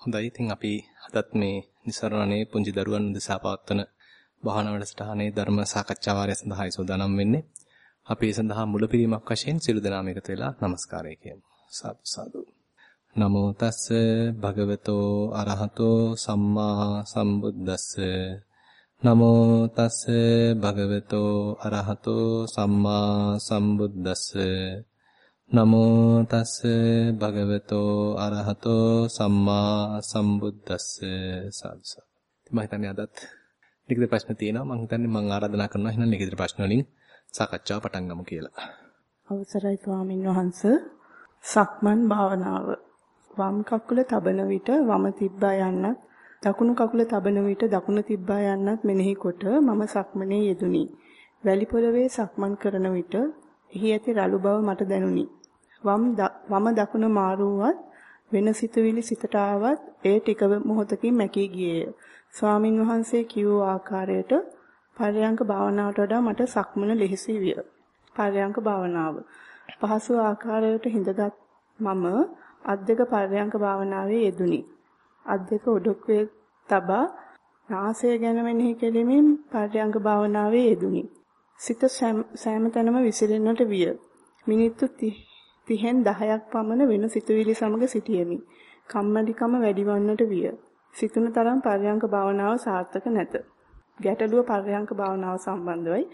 හොඳයි. ඉතින් අපි අදත් මේ નિසරණේ පුංචි දරුවන් උදෙසා පවත්වන භාවනා වැඩසටහනේ ධර්ම සාකච්ඡා වාරය සඳහායි සූදානම් වෙන්නේ. අපි ඒ සඳහා මුලපිරීමක් වශයෙන් සිළු දනාම එකතු වෙලා নমස්කාරය කියමු. සාදු සාදු. නමෝ තස්ස භගවතෝ අරහතෝ සම්මා සම්බුද්දස්ස නමෝ තස්ස භගවතෝ අරහතෝ සම්මා සම්බුද්දස්ස නමෝ තස්ස භගවතෝ අරහතෝ සම්මා සම්බුද්දස්ස සල්ස. මම හිතන්නේ අදත් ලිඛිත ප්‍රශ්න තියෙනවා. මම හිතන්නේ මම ආරාධනා කරනවා එහෙනම් ලිඛිත ප්‍රශ්න වලින් සාකච්ඡාව පටන් ගමු කියලා. අවසරයි ස්වාමින් වහන්සේ. සක්මන් භාවනාව. වම් කකුල තබන විට වම තිබ්බා යන්නත්, දකුණු කකුල තබන විට දකුණ තිබ්බා යන්නත් මෙනෙහි කොට මම සක්මනේ යෙදුනි. වැලි පොළවේ සක්මන් කරන විට එහි ඇති රළු බව මට දැනුනි. වම් වම දකුණ මාරුවත් වෙන සිතුවිලි සිතට ආවත් ඒ ටික මොහොතකින් මැකී ගියේය. ස්වාමින් වහන්සේ කියූ ආකාරයට පරයන්ක භාවනාවට වඩා මට සක්මන ලෙහෙසි විය. පරයන්ක භාවනාව. පහසු ආකාරයට හිඳගත් මම අත් දෙක පරයන්ක භාවනාවේ යෙදුනි. අත් දෙක ඔඩොක්කේ තබා නාසය ගැන මෙනෙහි කෙලිමින් පරයන්ක භාවනාවේ යෙදුනි. සිත සෑම තැනම විසිරෙන්නට විය. මිනිත්තු 30න් 10ක් පමණ වෙන සිතුවිලි සමග සිටියෙමි. කම්මැලිකම වැඩිවන්නට විය. සිතුන තරම් පර්යංක භාවනාව සාර්ථක නැත. ගැටලුව පර්යංක භාවනාව සම්බන්ධවයි.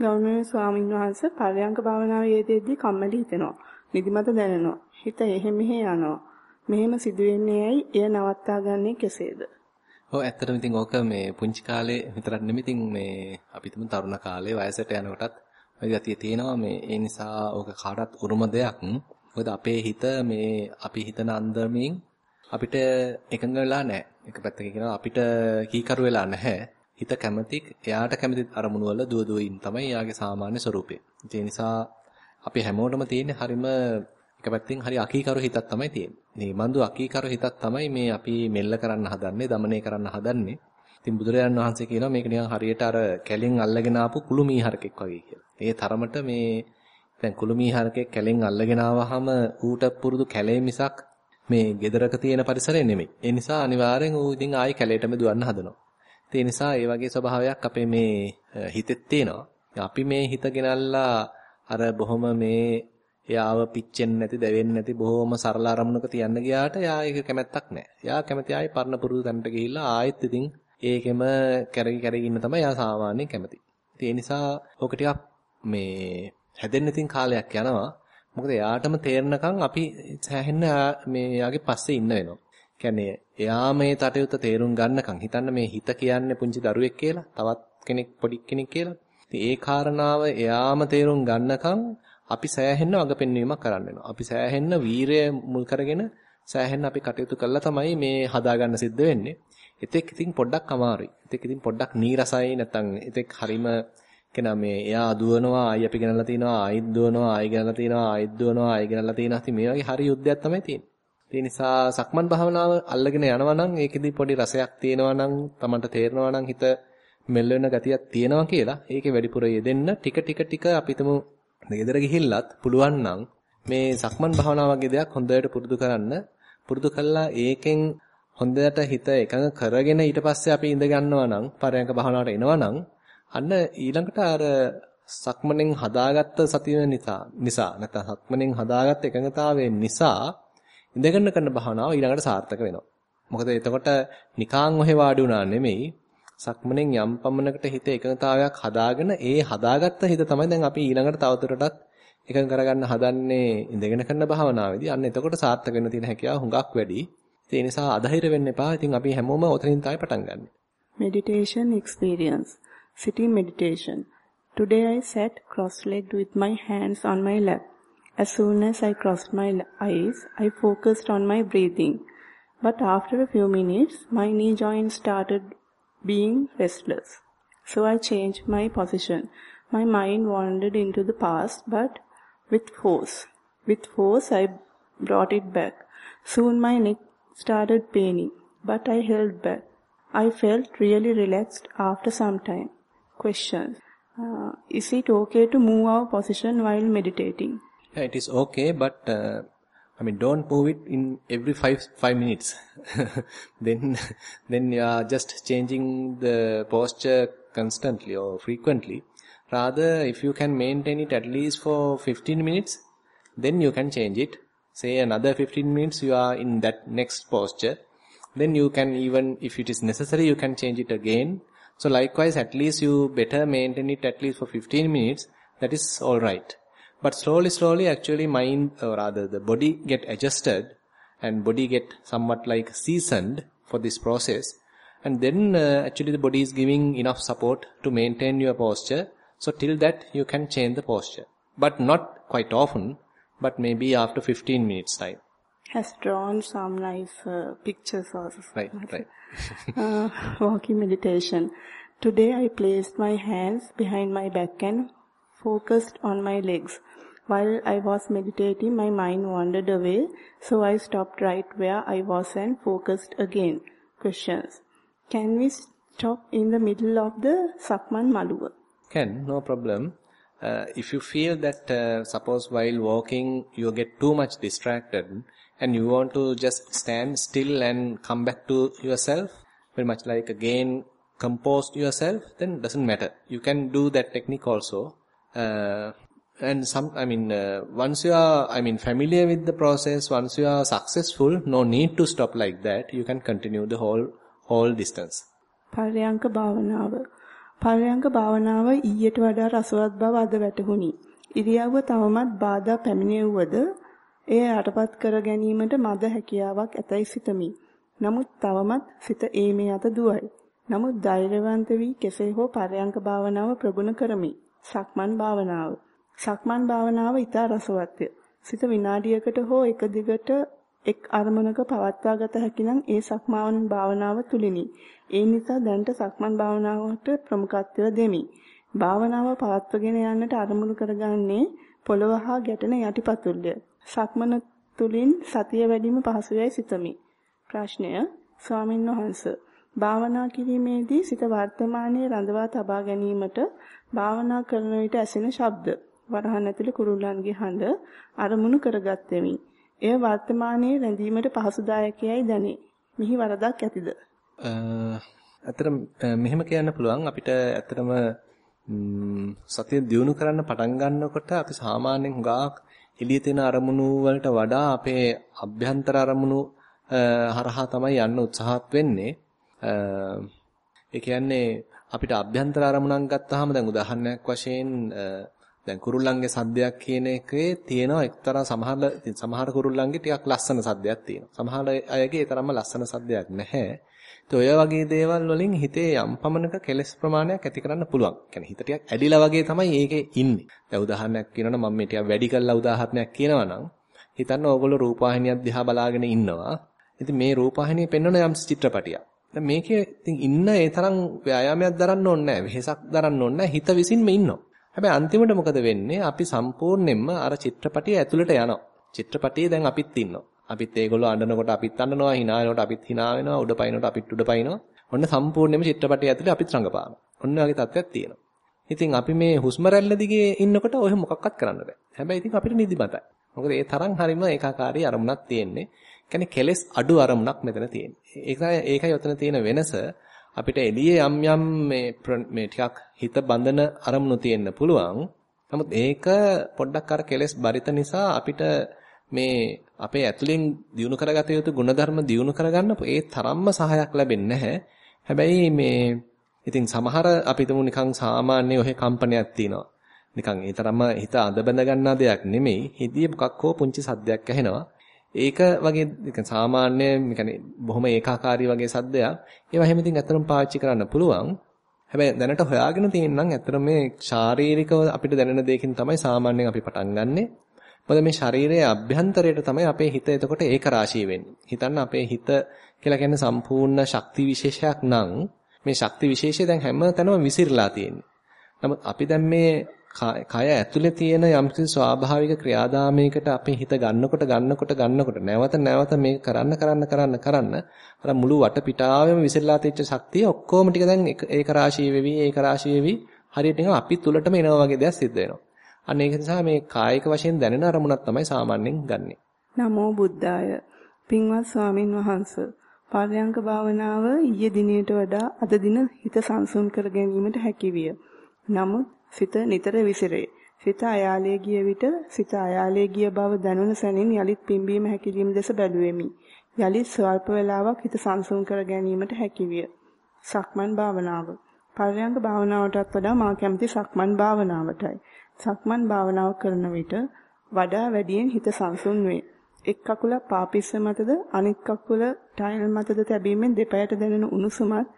ගෞරවනීය ස්වාමින් වහන්සේ පර්යංක භාවනාවේ යෙදෙද්දී කම්මැලි හිතෙනවා. නිදිමත දැනෙනවා. හිත එහෙ මෙහෙ යනවා. මෙහෙම සිදුවෙන්නේ ඇයි? එය නවත්තා ගන්නේ කෙසේද? ඔව් ඇත්තටම ඉතින් ඕක මේ පුංචි කාලේ විතරක් නෙමෙයි ඉතින් මේ අපි තුමු තරුණ කාලේ වයසට යනකොටත් ওই ගතිය තියෙනවා මේ ඒ නිසා ඕක කාටත් උරුම දෙයක්. මොකද අපේ හිත මේ අපි හිතන අන්දමින් අපිට එකඟ වෙලා නැහැ. එක පැත්තකින් කියනවා අපිට කීකරු වෙලා නැහැ. හිත කැමති එයාට කැමති අරමුණු වල දුව දුවින් තමයි එයාගේ සාමාන්‍ය ස්වરૂපය. ඒ නිසා අපි හැමෝටම තියෙන්නේ හරිම එක පැත්තෙන් හරි අකීකරු හිතක් තමයි තියෙන්නේ. මේ මන්දු අකීකරු හිතක් තමයි මේ අපි මෙල්ල කරන්න හදන්නේ, দমনය කරන්න හදන්නේ. ඉතින් බුදුරජාණන් වහන්සේ කියනවා මේක නිකන් හරියට අර කැලෙන් අල්ලගෙන ආපු කුළු මීහරකෙක් වගේ කියලා. ඒ තරමට මේ දැන් කුළු මීහරකෙක් කැලෙන් අල්ලගෙන ආවහම ඌට පුරුදු කැලේ මිසක් මේ gedaraක තියෙන පරිසරය නෙමෙයි. ඒ නිසා අනිවාර්යෙන් ඌ ඉතින් ආයි කැලේටම දුවන්න හදනවා. ඒ නිසා ඒ වගේ ස්වභාවයක් අපේ මේ හිතෙත් තියෙනවා. අපි මේ හිත ගෙනල්ලා අර බොහොම මේ එයාව පිච්චෙන්නේ නැති, දැවෙන්නේ නැති බොහොම සරල අරමුණක තියන්න ගියාට එයා ඒක කැමැත්තක් නැහැ. එයා කැමති ආයි පරණ පුරුදු තැනට ගිහිල්ලා ආයෙත් ඉතින් ඒකෙම කැරකි කැරකි ඉන්න තමයි එයා සාමාන්‍යයෙන් කැමති. ඒ නිසා ඕක ටිකක් මේ හැදෙන්න ඉතින් කාලයක් යනවා. මොකද එයාටම තේරෙනකන් අපි සෑහෙන්න මේ එයාගේ පස්සේ ඉන්න වෙනවා. කියන්නේ එයා මේ තටයුත්ත තේරුම් ගන්නකන් හිතන්න මේ හිත කියන්නේ පුංචි දරුවෙක් කියලා, තවත් කෙනෙක් පොඩි කෙනෙක් කියලා. ඉතින් ඒ කාරණාව එයාම තේරුම් ගන්නකන් අපි සෑහෙන්න අගපෙන්වීමක් කරන්න වෙනවා. අපි සෑහෙන්න වීරය මුල් කරගෙන සෑහෙන්න අපි කටයුතු කළා තමයි මේ හදාගන්න සිද්ධ වෙන්නේ. එතෙක් ඉතින් පොඩ්ඩක් අමාරුයි. එතෙක් ඉතින් පොඩ්ඩක් නීරසයි නැත්නම් එතෙක් හරීම කෙනා මේ එයා දුවනවා ආයි අපි ගෙනල්ලා තිනවා ආයිත් දුවනවා ආයි ගෙනල්ලා තිනවා ආයිත් දුවනවා ආයි ගෙනල්ලා තිනවා ඉතින් මේ වගේ හරි යුද්ධයක් තමයි තියෙන්නේ. ඒ නිසා සක්මන් භාවනාව අල්ලගෙන යනවා නම් ඒකෙදි පොඩි රසයක් තියෙනවා නම් Tamanට තේරෙනවා නම් හිත මෙල්ල වෙන ගතියක් තියෙනවා කියලා ඒකේ වැඩිපුර යෙදෙන්න ටික ටික ටික අපිටම ගෙදර ගිහිල්ලත් පුළුවන් නම් මේ සක්මන් භාවනාව වගේ දෙයක් හොඳට පුරුදු කරන්න පුරුදු කළා ඒකෙන් හොඳට හිත එකඟ කරගෙන ඊට පස්සේ අපි ඉඳ ගන්නවා නම් පරයන්ක භාවනාවට එනවා නම් අන්න ඊළඟට අර සක්මණෙන් හදාගත්ත සතිය නිසා නිසා නැත්නම් සක්මණෙන් හදාගත්ත එකඟතාවයෙන් නිසා ඉඳගෙන කරන භාවනාව ඊළඟට සාර්ථක වෙනවා. මොකද එතකොට නිකාන් ඔහෙ වාඩි වුණා නෙමෙයි සක්මණෙන් යම් පමණකට හිත එකඟතාවයක් හදාගෙන ඒ හදාගත්ත හිත තමයි දැන් අපි ඊළඟට තවදුරටත් එකඟ කරගන්න හදන්නේ ඉඳගෙන කරන භාවනාවේදී. අන්න එතකොට සාර්ථක වෙන්න තියෙන හැකියාව හුඟක් වැඩි. ඒ නිසා අධෛර්ය වෙන්න එපා. ඉතින් අපි හැමෝම ඔතනින් තමයි පටන් ගන්න. meditation experience Sitting meditation. Today I sat cross-legged with my hands on my lap. As soon as I crossed my eyes, I focused on my breathing. But after a few minutes, my knee joints started being restless. So I changed my position. My mind wandered into the past, but with force. With force, I brought it back. Soon my neck started paining, but I held back. I felt really relaxed after some time. Questions. Uh, is it okay to move our position while meditating? Yeah, it is okay, but uh, I mean, don't move it in every five five minutes. then, then you are just changing the posture constantly or frequently. Rather, if you can maintain it at least for 15 minutes, then you can change it. Say another 15 minutes you are in that next posture. Then you can even, if it is necessary, you can change it again. So likewise, at least you better maintain it at least for 15 minutes. That is alright. But slowly, slowly, actually mind, or rather the body get adjusted and body get somewhat like seasoned for this process. And then uh, actually the body is giving enough support to maintain your posture. So till that you can change the posture. But not quite often, but maybe after 15 minutes time. Has drawn some nice uh, pictures also. Right, right. uh, walking meditation. Today I placed my hands behind my back and focused on my legs. While I was meditating, my mind wandered away, so I stopped right where I was and focused again. Questions. Can we stop in the middle of the Sakman Maluva? Can, no problem Uh, if you feel that, uh, suppose while walking you get too much distracted and you want to just stand still and come back to yourself, very much like again compose yourself, then doesn't matter. You can do that technique also. Uh, and some i mean uh, once you are i mean familiar with the process once you are successful no need to stop like that you can continue the whole whole distance පරයන්ක භාවනාව පරයන්ක භාවනාව ඊට වඩා රසවත් බව අද වැටහුණි. ඉරියව්ව තවමත් බාධා පැමිණෙව්වද එය යටපත් කර ගැනීමට මද හැකියාවක් ඇතැයි සිතමි. නමුත් තවමත් සිත ඒමේ අත දුවයි. නමුත් ධෛර්යවන්ත වී කෙසේ හෝ පරයන්ක භාවනාව ප්‍රගුණ කරමි. සක්මන් භාවනාව සක්මන් භාවනාව ඊටා රසවත්ය. සිත විනාඩියකට හෝ එක දිගට එක් අරමුණක පවත්වා ගත හැකි නම් ඒ සක්මන් භාවනාව තුලිනි. ඒ නිසා දැනට සක්මන් භාවනාවට ප්‍රමුඛත්වය දෙමි. භාවනාව පවත්වගෙන යන්නට අරමුණු කරගන්නේ පොළව හා ගැටෙන යටිපතුල්ය. සක්මන තුලින් සතිය වැඩිම පහසුයයි සිතමි. ප්‍රශ්නය ස්වාමින් වහන්සේ භාවනා කිරීමේදී සිත වර්තමානයේ රඳවා තබා ගැනීමට භාවනා කරන විට ඇසෙන ශබ්ද වරහන් ඇතුලේ කුරුල්ලන්ගේ හඬ අරමුණු කරගත්ෙමි. එය වර්තමානයේ රැඳීමට පහසුදායකයයි දැනේ. මිහි වරදක් ඇතිද? අතන මෙහෙම කියන්න පුළුවන් අපිට ඇත්තටම සතිය දියුණු කරන්න පටන් ගන්නකොට අපි සාමාන්‍යයෙන් හුඟක් එළියේ තියෙන අරමුණු වලට වඩා අපේ අභ්‍යන්තර අරමුණු හරහා තමයි යන්න උත්සාහත් වෙන්නේ. ඒ කියන්නේ අපිට අභ්‍යන්තර අරමුණක් ගත්තාම දැන් උදාහරණයක් වශයෙන් දැන් කුරුල්ලන්ගේ සද්දයක් කියන එකේ තියෙනවා එක්තරා සමහර සමහර කුරුල්ලන්ගේ ටිකක් ලස්සන සද්දයක් තියෙනවා. සමහර අයගේ ඒ තරම්ම ලස්සන සද්දයක් නැහැ. ඒ ඔය වගේ දේවල් වලින් හිතේ යම් පමණක කෙලස් ප්‍රමාණයක් ඇති කරන්න පුළුවන්. يعني හිත ටිකක් ඇදිලා වගේ තමයි ඒකේ ඉන්නේ. දැන් උදාහරණයක් කියනවනම් මම මේ ටිකක් වැඩි කළා උදාහරණයක් කියනවනම් හිතන්න ඕගොල්ලෝ රූපවාහිනියක් දිහා බලාගෙන ඉන්නවා. ඉතින් මේ රූපවාහිනිය පෙන්වන යම් චිත්‍රපටියක්. දැන් මේකේ ඉතින් ඉන්න ඒ තරම් ව්‍යායාමයක් දරන්න ඕනේ නැහැ. වෙහෙසක් දරන්න ඕනේ නැහැ. හිත විසින්ම ඉන්නවා. හැබැයි අන්තිමට මොකද වෙන්නේ? අපි සම්පූර්ණයෙන්ම අර චිත්‍රපටිය ඇතුළට යනවා. චිත්‍රපටියේ දැන් අපිත් ඉන්නවා. අපිත් ඒගොල්ලෝ අඬනකොට අපිත් අඬනවා, hina වෙනකොට අපිත් hina වෙනවා, උඩ පයින්නකොට අපිත් උඩ පයින්නවා. ඔන්න සම්පූර්ණයෙන්ම චිත්‍රපටිය ඇතුළේ අපිත් රඟපානවා. ඔන්න වගේ තත්ත්වයක් තියෙනවා. ඉතින් අපි මේ හුස්ම රැල්ල දිගේ ඉන්නකොට ඔය මොකක්වත් කරන්න බෑ. හැබැයි ඉතින් අපිට නිදිමතයි. මොකද ඒ තරම් හරීම ඒකාකාරී අරමුණක් තියෙන්නේ. කියන්නේ කෙලස් අඩු අරමුණක් මෙතන තියෙන්නේ. ඒකයි ඒකයි ඔතන තියෙන වෙනස. අපිට එළියේ යම් යම් මේ මේ ටිකක් හිත බඳන අරමුණු තියෙන්න පුළුවන්. නමුත් ඒක පොඩ්ඩක් අර කෙලස් බරිත නිසා අපිට මේ අපේ ඇතුලෙන් දියුණු කරගත යුතු ಗುಣධර්ම දියුණු කරගන්න ඒ තරම්ම සහයක් ලැබෙන්නේ නැහැ. හැබැයි මේ ඉතින් සමහර අපි තුමු නිකන් සාමාන්‍ය ඔහෙ කම්පනයක් තියෙනවා. නිකන් ඒ තරම්ම හිත අඳ බඳ ගන්නා දෙයක් නෙමෙයි. හිතේ මොකක් හෝ පුංචි සද්දයක් ඇහෙනවා. ඒක වගේ නිකන් සාමාන්‍ය يعني බොහොම ඒකාකාරී වගේ සද්දයක්. ඒවා හැම ඉතින් ඇත්තටම පාවිච්චි කරන්න පුළුවන්. හැබැයි දැනට හොයාගෙන තියෙනනම් ඇත්තටම මේ ශාරීරිකව අපිට දැනෙන දෙයකින් තමයි සාමාන්‍යයෙන් අපි පටන් ගන්නෙ. මොකද මේ ශරීරයේ අභ්‍යන්තරයට තමයි අපේ හිත එතකොට ඒක රාශී වෙන්නේ. හිතන්න අපේ හිත කියලා කියන්නේ සම්පූර්ණ ශක්ති විශේෂයක් නම් මේ ශක්ති විශේෂය දැන් හැම තැනම විසිරලා තියෙන්නේ. නමුත් අපි දැන් මේ කය ඇතුලේ තියෙන යම්කිසි ස්වාභාවික ක්‍රියාදාමයකට අපේ හිත ගන්නකොට ගන්නකොට ගන්නකොට නැවත නැවත මේක කරන්න කරන්න කරන්න කරන්න අර මුළු වටපිටාවෙම විසිරලා තියෙච්ච ශක්තිය ඔක්කොම ටික දැන් ඒක රාශී වෙවි ඒක රාශී වෙවි හරියට නිකන් අපි තුලටම එනවා වගේ දෙයක් සිද්ධ වෙනවා. අන්න ඒක නිසා මේ කායික වශයෙන් දැනෙන අරමුණක් තමයි සාමාන්‍යයෙන් ගන්නෙ. නමෝ බුද්ධාය. පින්වත් ස්වාමින් වහන්සේ පර්යංක භාවනාව ඊයේ දිනයට වඩා අද දින හිත සංසුන් කර ගැනීමට හැකියිය. නමුත් සිත නිතර විසිරේ. සිත අයාලේ ගිය විට සිත අයාලේ ගිය බව දැනුන සැනින් යලිත් පිම්බීම හැකිලිම දෙස බැලුවෙමි. යලිත් ස්වල්ප වේලාවක් හිත සංසුන් කර ගැනීමට හැකියිය. සක්මන් භාවනාව. පර්යංක භාවනාවටත් වඩා මා කැමති සක්මන් භාවනාවටයි. සක්මන් භාවනාව කරන විට වඩා වැඩියෙන් හිත සංසුන් වේ. එක් කකුලක් පාපිස්ස මතද අනෙක් කකුල ටයිල් මතද තැබීමෙන් දෙපයට දැනෙන උණුසුමත්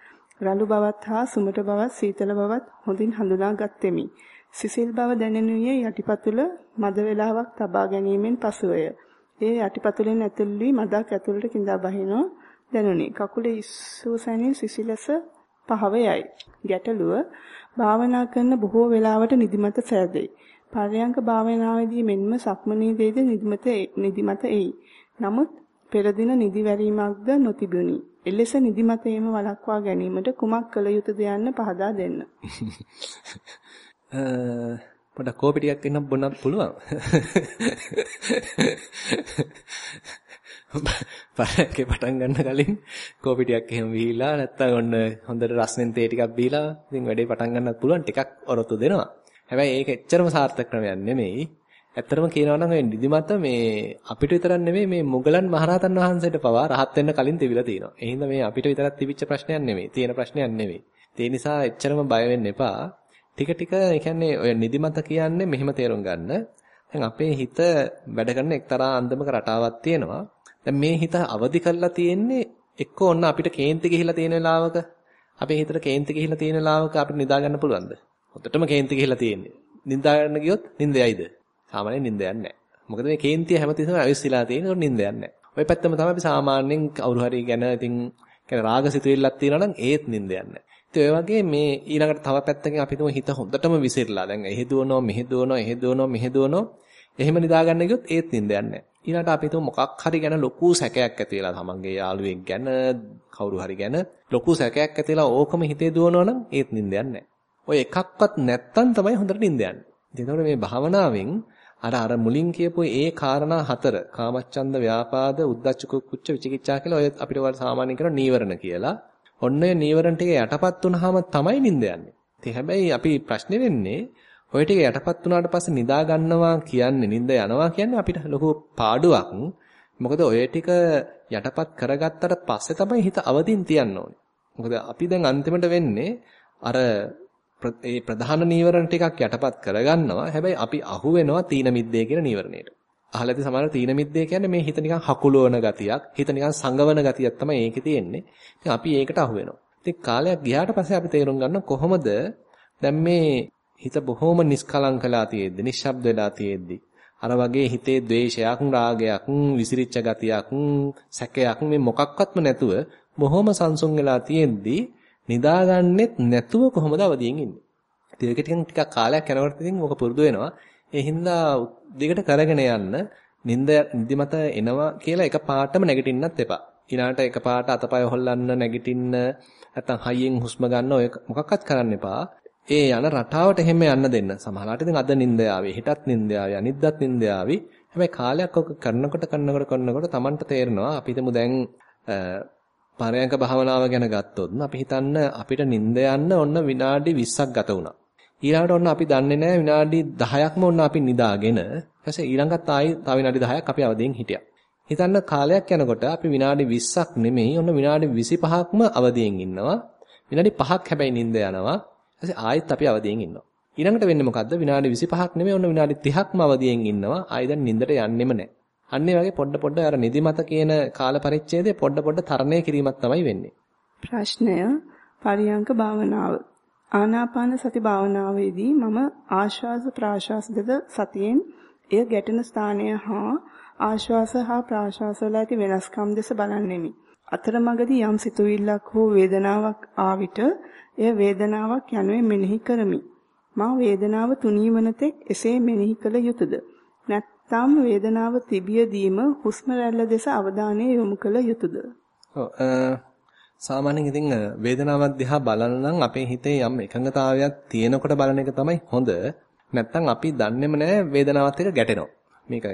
රළු බවත් හා සුමට බවත් සීතල බවත් හොඳින් හඳුනා ගත්ෙමි. සිසිල් බව දැනෙනුයේ යටිපතුල මද වේලාවක් තබා ගැනීමෙන් පසුවය. ඒ යටිපතුලෙන් ඇතුල් වී මදක් ඇතුළට කිඳා බහිනෝ දැනුනි. කකුලේ ඉස්සූ සැනින් සිසිලස පහව යයි. ගැටලුව භාවනා කරන බොහෝ වේලාවට නිදිමත සෑදෙයි. පරයන්ක භාවනාවේදී මෙන්ම සක්මනේදීද නිදිමත නිදිමත එයි. නමුත් පෙර දින නිදි වැරීමක්ද නොතිබුණි. එලෙස නිදිමතේම වළක්වා ගැනීමට කුමක් කළ යුතුද යන්න පහදා දෙන්න. පොඩක් කෝපි ටිකක් එන්න බොන්නත් පුළුවන්. පාරකේ පටන් ගන්න කලින් කෝපි ටිකක් එහෙම බීලා නැත්තම් ඔන්න හොඳට රස්නෙන් තේ ටිකක් බීලා ඉතින් වැඩේ පටන් ගන්නත් පුළුවන් ටිකක් ඔරොත්තු දෙනවා. හැබැයි ඒක එච්චරම සාර්ථක ක්‍රමයක් නෙමෙයි. ඇත්තටම කියනවා නම් ඔය නිදිමත මේ අපිට විතරක් නෙමෙයි මේ මුගලන් මහරහතන් වහන්සේට පවා රහත් වෙන්න කලින් තිබිලා තියෙනවා. ඒ හින්දා මේ අපිට විතරක් තිබිච්ච ප්‍රශ්නයක් නෙමෙයි. තියෙන ප්‍රශ්නයක් නෙමෙයි. ඒ නිසා එච්චරම බය වෙන්න එපා. ටික ටික ඒ කියන්නේ ඔය නිදිමත කියන්නේ මෙහෙම තේරුම් ගන්න. දැන් අපේ හිත වැඩ කරන එක්තරා අන්දමක රටාවක් තියෙනවා. දැන් මේ හිත අවදි කරලා තියෙන්නේ එක්ක ඔන්න අපිට කේන්ති ගිහිලා තියෙන වෙලාවක අපේ හිතට කේන්ති ගිහිලා තියෙන වෙලාවක අපිට නිදා ගන්න පුළුවන්ද? හොතටම කේන්ති ගිහිලා තියෙන්නේ. නිදා ගන්න ගියොත් නිින්ද යයිද? සාමාන්‍යයෙන් නිින්ද යන්නේ නැහැ. මොකද මේ කේන්තිය හැමතිස්සම අවිස්සලා තියෙන උන් නිින්ද යන්නේ නැහැ. ওই පැත්තම තමයි අපි සාමාන්‍යයෙන් කවුරු හරි ගැන ඉතින් කියන්නේ රාගසිතුවිල්ලක් තියෙනවා නම් ඒත් නිින්ද යන්නේ නැහැ. ඉතින් ඔය වගේ මේ ඊළඟට තව පැත්තකින් අපි හිතමු හිත හොඳටම විසිරලා. දැන් එහෙ දුවනවා මෙහෙ දුවනවා එහෙ දුවනවා මෙහෙ දුවනවා. එහෙම නිදා ගන්න ගියොත් ඒත් නිින්ද යන්නේ නැහැ. ඊළඟට අපි හිතමු මොකක් හරි ගැන ලොකු සැකයක් ඇති වෙලා තමන්ගේ යාළුවෙක් ගැන කවුරු හරි ගැන ලොකු සැකයක් ඇති වෙලා ඕකම හිතේ දුවනවා නම් ඒත් නිින්ද යන්නේ ඔය එකක්වත් නැත්තම් තමයි හොඳට නිින්ද යන්නේ. ඉතින් මේ භාවනාවෙන් අර අර මුලින් කියපු ඒ කාරණා හතර කාමච්ඡන්ද ව්‍යාපාද උද්දච්ච කුච්ච විචිකිච්ඡා කියලා ඔය අපිට වල සාමාන්‍යයෙන් කරන නීවරණ කියලා. ඔන්න ඔය නීවරණ ටික යටපත් වුනහම තමයි නිින්ද යන්නේ. ඉතින් හැබැයි අපි ප්‍රශ්නේ වෙන්නේ ওই ටික යටපත් වුණාට පස්සේ නිදා ගන්නවා කියන්නේ නිින්ද යනවා කියන්නේ අපිට ලොකු පාඩුවක්. මොකද ඔය ටික යටපත් කරගත්තට පස්සේ තමයි හිත අවදින් තියන්න ඕනේ. මොකද අපි දැන් අන්තිමට වෙන්නේ අර ඒ ප්‍රධාන නීවරණ ටිකක් යටපත් කරගන්නවා. හැබැයි අපි අහු වෙනවා තීන මිද්දේ කියන නීවරණයට. අහලා ඇති සමහර තීන මිද්දේ කියන්නේ මේ හිත නිකන් හකුලවන ගතියක්, හිත නිකන් සංගවන ගතියක් තමයි ඒකේ තියෙන්නේ. ඉතින් අපි ඒකට අහු වෙනවා. ඉතින් කාලයක් ගියාට පස්සේ අපි තේරුම් ගන්න කොහොමද දැන් මේ හිත බොහොම නිස්කලංකලා තියෙද්දි, නිශ්ශබ්ද වෙලා තියෙද්දි අර වගේ හිතේ ද්වේෂයක්, රාගයක්, විසිරිච්ච ගතියක්, සැකයක් මේ මොකක්වත්ම නැතුව බොහොම සංසුන් වෙලා තියෙද්දි නිදාගන්නෙත් නැතුව කොහොමද අවදියෙන් ඉන්නේ. ඉතින් ඒක ටිකක් ටිකක් කාලයක් යනකොට ඉතින් ඕක පුරුදු වෙනවා. ඒ හින්දා දිගට කරගෙන යන්න නිින්ද නිදිමත එනවා කියලා එක පාටම නැගිටින්නත් එපා. ඊළාට එක පාට අතපය හොල්ලන්න නැගිටින්න නැත්තම් හයියෙන් හුස්ම ගන්න ඔය මොකක්වත් කරන්න එපා. ඒ යන රටාවට එහෙම යන්න දෙන්න. සමහරවිට ඉතින් අද නිින්ද ආවේ, හෙටත් නිින්ද ආවේ, අනිද්දාත් නිින්ද ආවේ. හැබැයි කාලයක් ඔක කරනකොට කරනකොට කරනකොට Tamanට තේරෙනවා අපි හිතමු දැන් පරයන්ක භාවනාව ගැන ගත්තොත් අපි හිතන්න අපිට නිින්ද යන්න ඔන්න විනාඩි 20ක් ගත වුණා. ඊළඟට ඔන්න අපි දන්නේ නැහැ විනාඩි 10ක්ම ඔන්න අපි නිදාගෙන ඊපස්සේ ඊළඟත් ආයි තව විනාඩි 10ක් අපි අවදියෙන් හිටියා. හිතන්න කාලයක් යනකොට අපි විනාඩි 20ක් නෙමෙයි ඔන්න විනාඩි 25ක්ම අවදියෙන් ඉන්නවා. විනාඩි 5ක් හැබැයි නිින්ද යනවා. ඊපස්සේ ආයෙත් අපි අවදියෙන් ඉන්නවා. ඊළඟට වෙන්නේ මොකද්ද? විනාඩි 25ක් නෙමෙයි ඔන්න විනාඩි 30ක්ම අවදියෙන් ඉන්නවා. ආයෙ දැන් නිින්දට යන්නෙම නැහැ. අන්න ඒ වගේ පොඩ පොඩ අර නිදිමත කියන කාල පරිච්ඡේදය පොඩ පොඩ තරණය කිරීමක් තමයි වෙන්නේ. ප්‍රශ්නය පරියංක භාවනාව. ආනාපාන සති භාවනාවේදී මම ආශ්වාස ප්‍රාශ්වාස දෙක සතියෙන් එය ගැටෙන ස්ථානය හා ආශ්වාස හා ප්‍රාශ්වාස වල ඇති වෙනස්කම් දෙස බලන්නෙමි. අතරමඟදී යම් සිතුවිල්ලක් හෝ වේදනාවක් ආවිට එය වේදනාවක් යනුවෙන් මෙනෙහි කරමි. මා වේදනාව තුනී වන තෙක් එසේ මෙනෙහි කළ යුතුයද? නැත්නම් වේදනාව තිබියදීම හුස්ම රැල්ල දෙස අවධානය යොමු කළ යුතුයද? ඔව් සාමාන්‍යයෙන් ඉතින් වේදනාවක් දිහා බලන නම් අපේ හිතේ යම් එකඟතාවයක් තියෙනකොට බලන එක තමයි හොඳ. නැත්නම් අපි දන්නේම නැහැ වේදනාවත් එක්ක ගැටෙනවා. මේක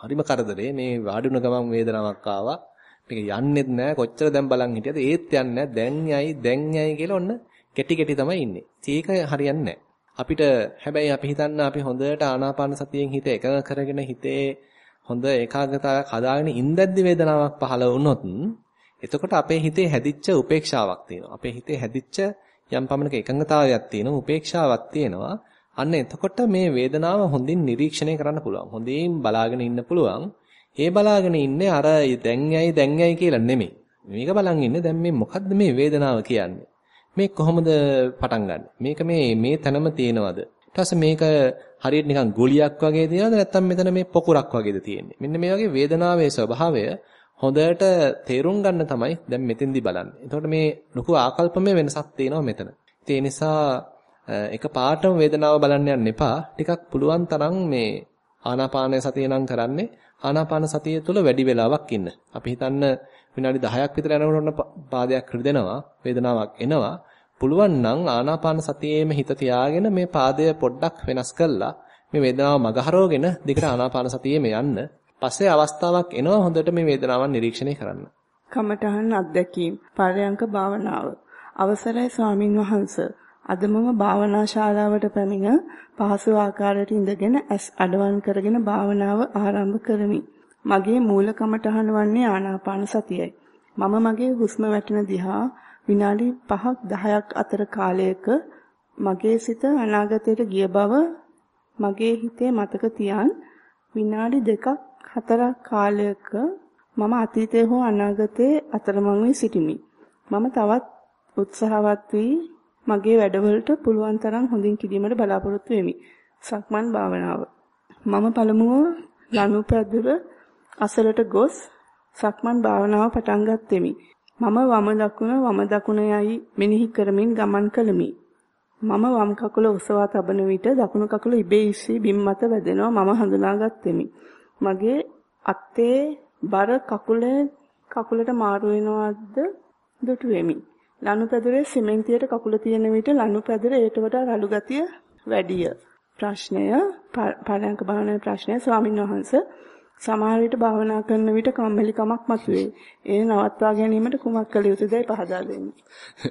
හරිම කරදරේ. මේ වාඩිුණ ගමන් වේදනාවක් ආවා. මේක යන්නේත් නැහැ. කොච්චර දැන් බලන් හිටියද ඒත් යන්නේ නැහැ. දැන් යයි දැන් යයි කියලා ඔන්න කෙටි කෙටි තමයි ඉන්නේ. ඒක හරියන්නේ නැහැ. අපිට හැබැයි අපි හිතන්න අපි හොඳට ආනාපාන සතියෙන් හිත එකඟ කරගෙන හිතේ හොඳ ඒකාග්‍රතාවයක් හදාගෙන ඉඳද්දි වේදනාවක් පහළ වුණොත් එතකොට අපේ හිතේ හැදිච්ච උපේක්ෂාවක් තියෙනවා. අපේ හිතේ හැදිච්ච යම් පමණක එකඟතාවයක් තියෙනවා, උපේක්ෂාවක් තියෙනවා. අන්න එතකොට මේ වේදනාව හොඳින් නිරීක්ෂණය කරන්න පුළුවන්. හොඳින් බලාගෙන ඉන්න පුළුවන්. ඒ බලාගෙන ඉන්නේ අර දැන් යයි දැන් යයි කියලා නෙමෙයි. මේක බලන් ඉන්නේ දැන් මේ මොකද්ද මේ වේදනාව කියන්නේ? මේ කොහොමද පටන් ගන්නෙ? මේක මේ මේ තැනම තියෙනවද? ඊට පස්සේ මේක හරියට නිකන් ගොලියක් වගේ තියෙනවද නැත්නම් මෙතන මේ පොකුරක් වගේද තියෙන්නේ? මෙන්න මේ වගේ වේදනාවේ ස්වභාවය හොඳට තේරුම් ගන්න තමයි දැන් මෙතෙන්දි බලන්නේ. එතකොට මේ ලොකු ආකල්පමය වෙනසක් තියෙනවා මෙතන. ඒ නිසා එක පාටම වේදනාව බලන්න යන්න එපා. ටිකක් පුළුවන් තරම් මේ ආනාපානය සතිය නම් කරන්නේ ආනාපාන සතිය තුළ වැඩි වෙලාවක් ඉන්න. අපි හිතන්න විනාඩි 10ක් විතර යනකොට පාදයක් රිදෙනවා, වේදනාවක් එනවා. පුළුවන් නම් ආනාපාන සතියේම හිත තියාගෙන මේ පාදය පොඩ්ඩක් වෙනස් කළා මේ වේදනාව මගහරවගෙන දිගට ආනාපාන සතියේම යන්න. පස්සේ අවස්ථාවක් එනවා හොඳට මේ වේදනාවන් නිරීක්ෂණය කරන්න. කමඨහන් අත්දැකීම් පරයන්ක භාවනාව. අවසරයි ස්වාමින් වහන්සේ. අද මම භාවනා ශාලාවට පැමිණ පහසු ආකාරයට ඉඳගෙන ඇස් අඩවන් කරගෙන භාවනාව ආරම්භ කරමි. මගේ මූල කමඨහන වන්නේ ආනාපාන සතියයි. මම මගේ හුස්ම වැටෙන දිහා විනාඩි 5ක් 10ක් අතර කාලයක මගේ සිත අනාගතයට ගිය බව මගේ හිතේ මතක තියන් විනාඩි දෙකක් හතරක් කාලයක මම අතීතයේ හෝ අනාගතයේ අතරමං වී සිටිමි. මම තවත් උත්සාහවත් වී මගේ වැඩවලට පුළුවන් තරම් හොඳින් කිරීමට බලාපොරොත්තු වෙමි. සක්මන් භාවනාව. මම පළමුව ලනුපැදුර අසලට ගොස් සක්මන් භාවනාව පටන් ගත්ෙමි. මම වම දකුණ වම දකුණ යයි මෙනෙහි කරමින් ගමන් කළෙමි. මම වම් කකුල ඔසවා තබන විට දකුණු කකුල ඉබේ ඉස්සී බිම් මත වැදෙනවා මම හඳුනාගත්ෙමි. මගේ අත්තේ බර කකුලේ කකුලට මාරු වෙනවද දුටු වෙමි. ලනුපැදුරේ සිමෙන්තියට කකුල තියෙන විට ලනුපැදුර ඒට වඩා රළු ගතිය වැඩිය. ප්‍රශ්නය පරයන්ක භාවනාවේ ප්‍රශ්නය ස්වාමින් වහන්සේ සමහර විට භාවනා කරන විට කම්මැලිකමක් මතුවේ. ඒ නවත්වා ගැනීමට කුමක් කළ යුතුදයි පහදා දෙන්න.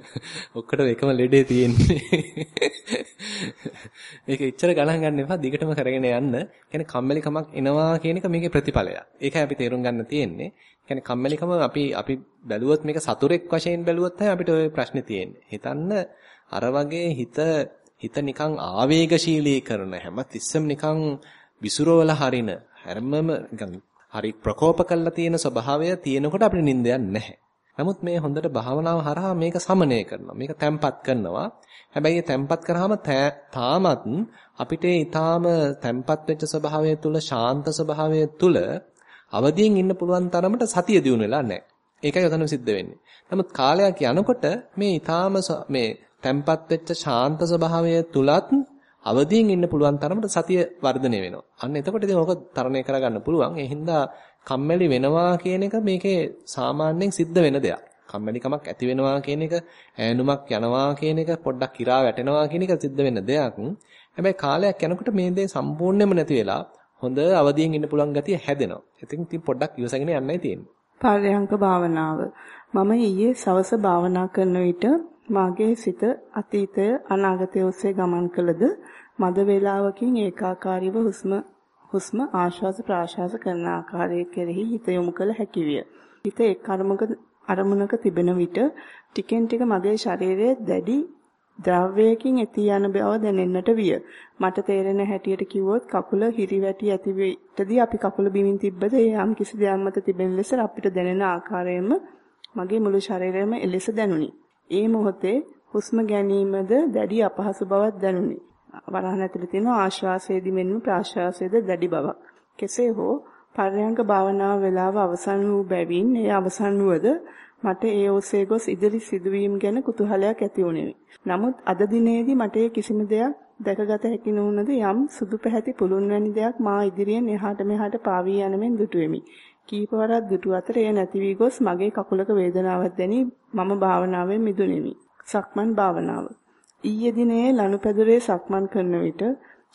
ඔක්කොට එකම ලෙඩේ තියෙන්නේ. මේක ඉච්චර ගණන් ගන්න එපා දිගටම කරගෙන යන්න. කියන්නේ කම්මැලිකමක් එනවා කියන එක මේකේ ප්‍රතිඵලයක්. ඒකයි අපි තේරුම් ගන්න තියෙන්නේ. කියන්නේ කම්මැලිකම අපි අපි බැලුවොත් මේක සතුරෙක් වශයෙන් බැලුවොත් අපිට ওই ප්‍රශ්නේ තියෙන්නේ. හිතන්න අර වගේ හිත හිත නිකන් ආවේගශීලී කරන හැම තිස්සෙම නිකන් විසුරවල හරින හැමම නිකන් හරි ප්‍රකෝප කළා තියෙන ස්වභාවය තියෙනකොට අපිට නිින්දයක් නැහැ. නමුත් මේ හොඳට භාවනාව හරහා මේක සමනය කරනවා. මේක තැම්පත් කරනවා. හැබැයි ඒ තැම්පත් කරාම තාමත් අපිට ඊටාම තැම්පත් වෙච්ච ස්වභාවය තුල ශාන්ත ස්වභාවය තුල අවදියෙන් ඉන්න පුළුවන් තරමට සතිය දිනු වෙලා නැහැ. ඒකයි උතන සිද්ධ වෙන්නේ. නමුත් කාලයක් යනකොට මේ ඊටාම මේ තැම්පත් වෙච්ච ශාන්ත ස්වභාවය තුලත් අවදියෙන් ඉන්න පුළුවන් තරමට සතිය වර්ධනය වෙනවා. අන්න එතකොට ඉතින් ඕක තරණය කරගන්න පුළුවන්. ඒ හින්දා කම්මැලි වෙනවා කියන එක මේකේ සාමාන්‍යයෙන් සිද්ධ වෙන දෙයක්. කම්මැලිකමක් ඇති වෙනවා කියන එක, ඈනුමක් යනවා කියන එක, පොඩ්ඩක් කිරා වැටෙනවා කියන එක සිද්ධ වෙන දෙයක්. හැබැයි කාලයක් යනකොට මේ දේ සම්පූර්ණයෙන්ම නැති වෙලා හොඳ අවදියෙන් ඉන්න පුළුවන් ගතිය හැදෙනවා. ඉතින් ඉතින් පොඩ්ඩක් ඉවසගෙන යන්නයි තියෙන්නේ. පරයන්ක භාවනාව. මම ඊයේ සවස භාවනා කරන විට මාගේ සිත අතීතය අනාගතය ඔස්සේ ගමන් කළද මද වේලාවකින් ඒකාකාරීව හුස්ම හුස්ම ආශ්වාස ප්‍රාශ්වාස කරන ආකාරය කෙරෙහි හිත යොමු කළ හැකි විය. හිත එක් අරමුණක තිබෙන විට ටිකෙන් ටික මගේ ශරීරයේ දැඩි ද්‍රව්‍යයකින් ඇති යන බව දැනෙන්නට විය. මට තේරෙන හැටියට කිව්වොත් කකුල හිරිවැටි ඇති විටදී අපි කකුල බිමින් තිබ්බද ඒ යම් කිසි දෙයක් මත තිබෙන ලෙස අපිට දැනෙන ආකාරයෙන්ම මගේ මුළු ශරීරයම එලෙස දැනුනි. ඒ මොහොතේ හුස්ම ගැනීමද දැඩි අපහසු බවක් දැනුනි. වරහන් ඇතුලේ තියෙන ආශ්වාසයේදී මෙන්ම ප්‍රාශ්වාසයේද දැඩි බවක්. කෙසේ හෝ පර්යංක භාවනාව වේලාව අවසන් වූ බැවින් ඒ අවසන් වුවද මට ඒ ඔස්සේ ගොස් ඉදිරි සිදුවීම් ගැන කුතුහලයක් ඇති වුණෙමි. නමුත් අද දිනේදී මට කිසිම දෙයක් දැකගත හැකි නොවුනද යම් සුදු පැහැති පුළුන් වැනි දෙයක් මා ඉදිරියෙන් එහාට මෙහාට පාවී යනමෙන් දුටුවෙමි. කීපවරක් දුටු අතර එය නැති වී ගොස් මගේ කකුලක වේදනාවක් දැනි මම භාවනාවෙන් මිදුණෙමි. සක්මන් භාවනාව ඊයේ දිනේ ලනුපැදුරේ සක්මන් කරන විට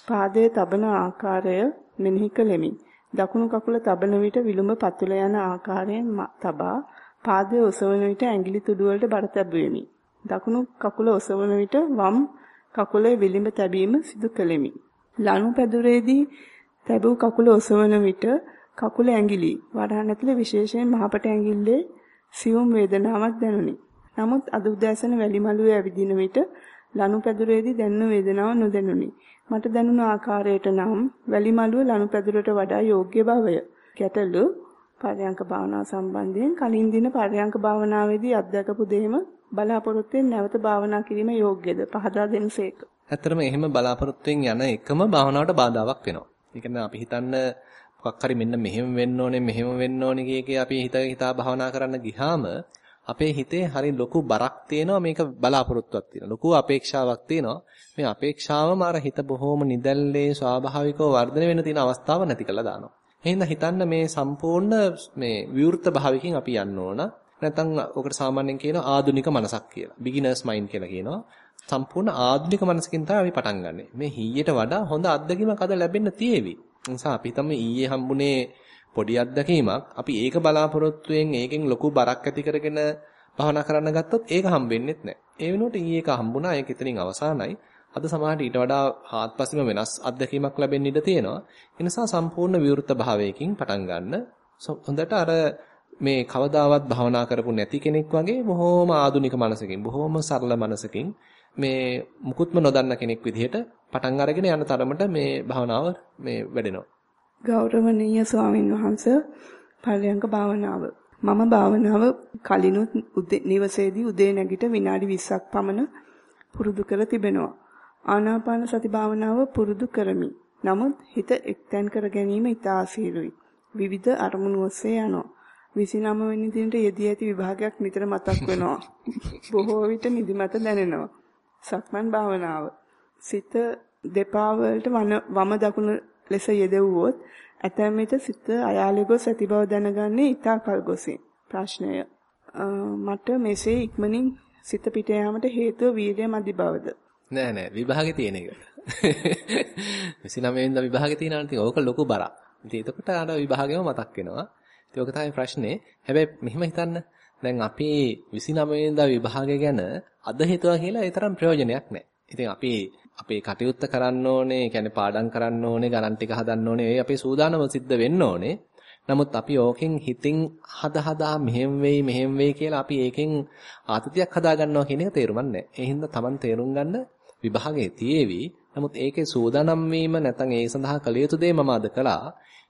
පාදයේ තබන ආකාරය මෙනෙහි කළෙමි. දකුණු කකුල තබන විට විලුඹ පතුල යන ආකාරයෙන් තබා පාදයේ ඔසවන විට ඇඟිලි තුඩු වලට බර තැබුවෙමි. දකුණු කකුල ඔසවන විට වම් කකුලේ විලුඹ තැබීම සිදු කළෙමි. ලනු පැදුරේදී තැබූ කකුල ඔසවන විට කකුල ඇඟිලි වරහන් ඇතුලේ විශේෂයෙන් මහපට ඇඟිල්ලේ සියුම් වේදනාවක් දැනුනි. නමුත් අද උදෑසන වැලිමලුවේ ඇවිදින විට ලනු පැදුරේදී දැනුණු වේදනාව නොදැනුනි. මට දැනුණු ආකාරයට නම් වැලිමලුව ලනු පැදුරට වඩා යෝග්‍ය බවය. ගැටලු පරයන්ක භාවනාව සම්බන්ධයෙන් කලින් දින පරයන්ක භාවනාවේදී අත්දැකපු දෙයම බලාපොරොත්තුෙන් නැවත භාවනා කිරීම යෝග්‍යද? පහදා දෙනුසේක. ඇත්තටම එහෙම බලාපොරොත්තුෙන් යන එකම භාවනාවට බාධාවක් වෙනවා. ඒ කියන්නේ අපි හිතන්න මොකක් හරි මෙන්න මෙහෙම වෙන්න ඕනේ මෙහෙම වෙන්න ඕනේ කියකේ අපි හිත හිතා භාවනා කරන්න ගියාම අපේ හිතේ හරි ලොකු බරක් තියෙනවා මේක බලාපොරොත්තුවක් තියෙනවා. ලොකු අපේක්ෂාවක් තියෙනවා. මේ අපේක්ෂාවම අර හිත බොහොම නිදැල්ලේ ස්වාභාවිකව වර්ධනය වෙන තියෙන අවස්ථාව නැති කළා දානවා. එහෙනම් හිතන්න මේ සම්පූර්ණ මේ විවෘත භාවයකින් අපි යන්න ඕන. නැත්නම් ඔකට සාමාන්‍යයෙන් කියනවා ආධුනික මනසක් කියලා. බිග්ිනර්ස් මයින්ඩ් කියලා කියනවා. සම්පූර්ණ ආධුනික මනසකින් තමයි අපි පටන් ගන්නෙ. මේ හීයට වඩා හොඳ අත්දැකීමක් අද ලැබෙන්න තියෙවි. නිසා අපි තමයි ඊයේ හම්බුනේ පොඩි අත්දැකීමක්. අපි ඒක බලාපොරොත්තුෙන් ඒකෙන් ලොකු බරක් ඇති කරගෙන භවනා කරන්න ගත්තොත් ඒක හම්බෙන්නෙත් නැහැ. ඒ වෙනුවට ඊයේ එක හම්බුණා. ඒක එතනින් අවසానයි. අද සමහරට ඊට වඩා හාත්පසින්ම වෙනස් අත්දැකීමක් ලැබෙන්න ඉඩ තියෙනවා. ඒ නිසා සම්පූර්ණ විවෘත භාවයකින් පටන් ගන්න. හොඳට අර මේ කවදාවත් භවනා කරපු නැති කෙනෙක් වගේ බොහොම ආධුනික මනසකින් බොහොම සරල මනසකින් මේ මුකුත්ම නොදන්න කෙනෙක් විදිහට පටන් අරගෙන යන තරමට මේ භවනාව මේ වැඩෙනවා. ගෞරවනීය ස්වාමින් වහන්සේ පරයන්ක භාවනාව. මම භාවනාව කලිනුත් නිවසේදී උදේ නැගිට විනාඩි 20ක් පමණ පුරුදු කර තිබෙනවා. ආනාපාන සති භාවනාව පුරුදු කරමි. නමුත් හිත එක්තැන් කර ගැනීම ඉතා අසීරුයි. විවිධ අරමුණු ඔස්සේ යනවා. 29 වෙනි දිනට යෙදී ඇති විභාගයක් නිතර මතක් වෙනවා. බොහෝ විට නිදිමත දැනෙනවා. සක්මන් භාවනාව. සිත දෙපා වලට වම දකුණ ලෙස යෙදුවොත් ඇතැම් විට සිත අයාලේ ගොස් ඇති බව දැනගන්නේ ඊතා කල් ගොසින්. ප්‍රශ්නය. මට මෙසේ ඉක්මනින් සිත පිට යාමට හේතුව වීර්ය මදි බවද? නෑ නෑ විභාගේ තියෙන එක. 29 වෙනිදා විභාගේ තියෙනවා ඉතින් ඕක ලොකු බරක්. ඉතින් එතකොට අර විභාගෙම මතක් වෙනවා. ඉතින් ඕක තමයි ප්‍රශ්නේ. හැබැයි මෙහෙම හිතන්න. දැන් අපි 29 වෙනිදා විභාගය ගැන අද හිතුවා කියලා ඒ තරම් ප්‍රයෝජනයක් නැහැ. ඉතින් අපි අපේ කටයුත්ත කරන්න ඕනේ, කියන්නේ පාඩම් කරන්න ඕනේ, ගණන් ටික හදන්න ඕනේ. ඒ අපේ සූදානම සිද්ධ වෙන්න ඕනේ. නමුත් අපි ඕකෙන් හිතින් හද හදා මෙහෙම වෙයි මෙහෙම වෙයි කියලා අපි ඒකෙන් ආතතියක් හදා ගන්නවා කියන එක තේරුම් නැහැ. ඒ හින්දා Taman තේරුම් ගන්න විභාගයේ තියේවි. නමුත් ඒකේ සූදානම් වීම නැත්නම් ඒ සඳහා කළ යුතු දේ මම අද කළා.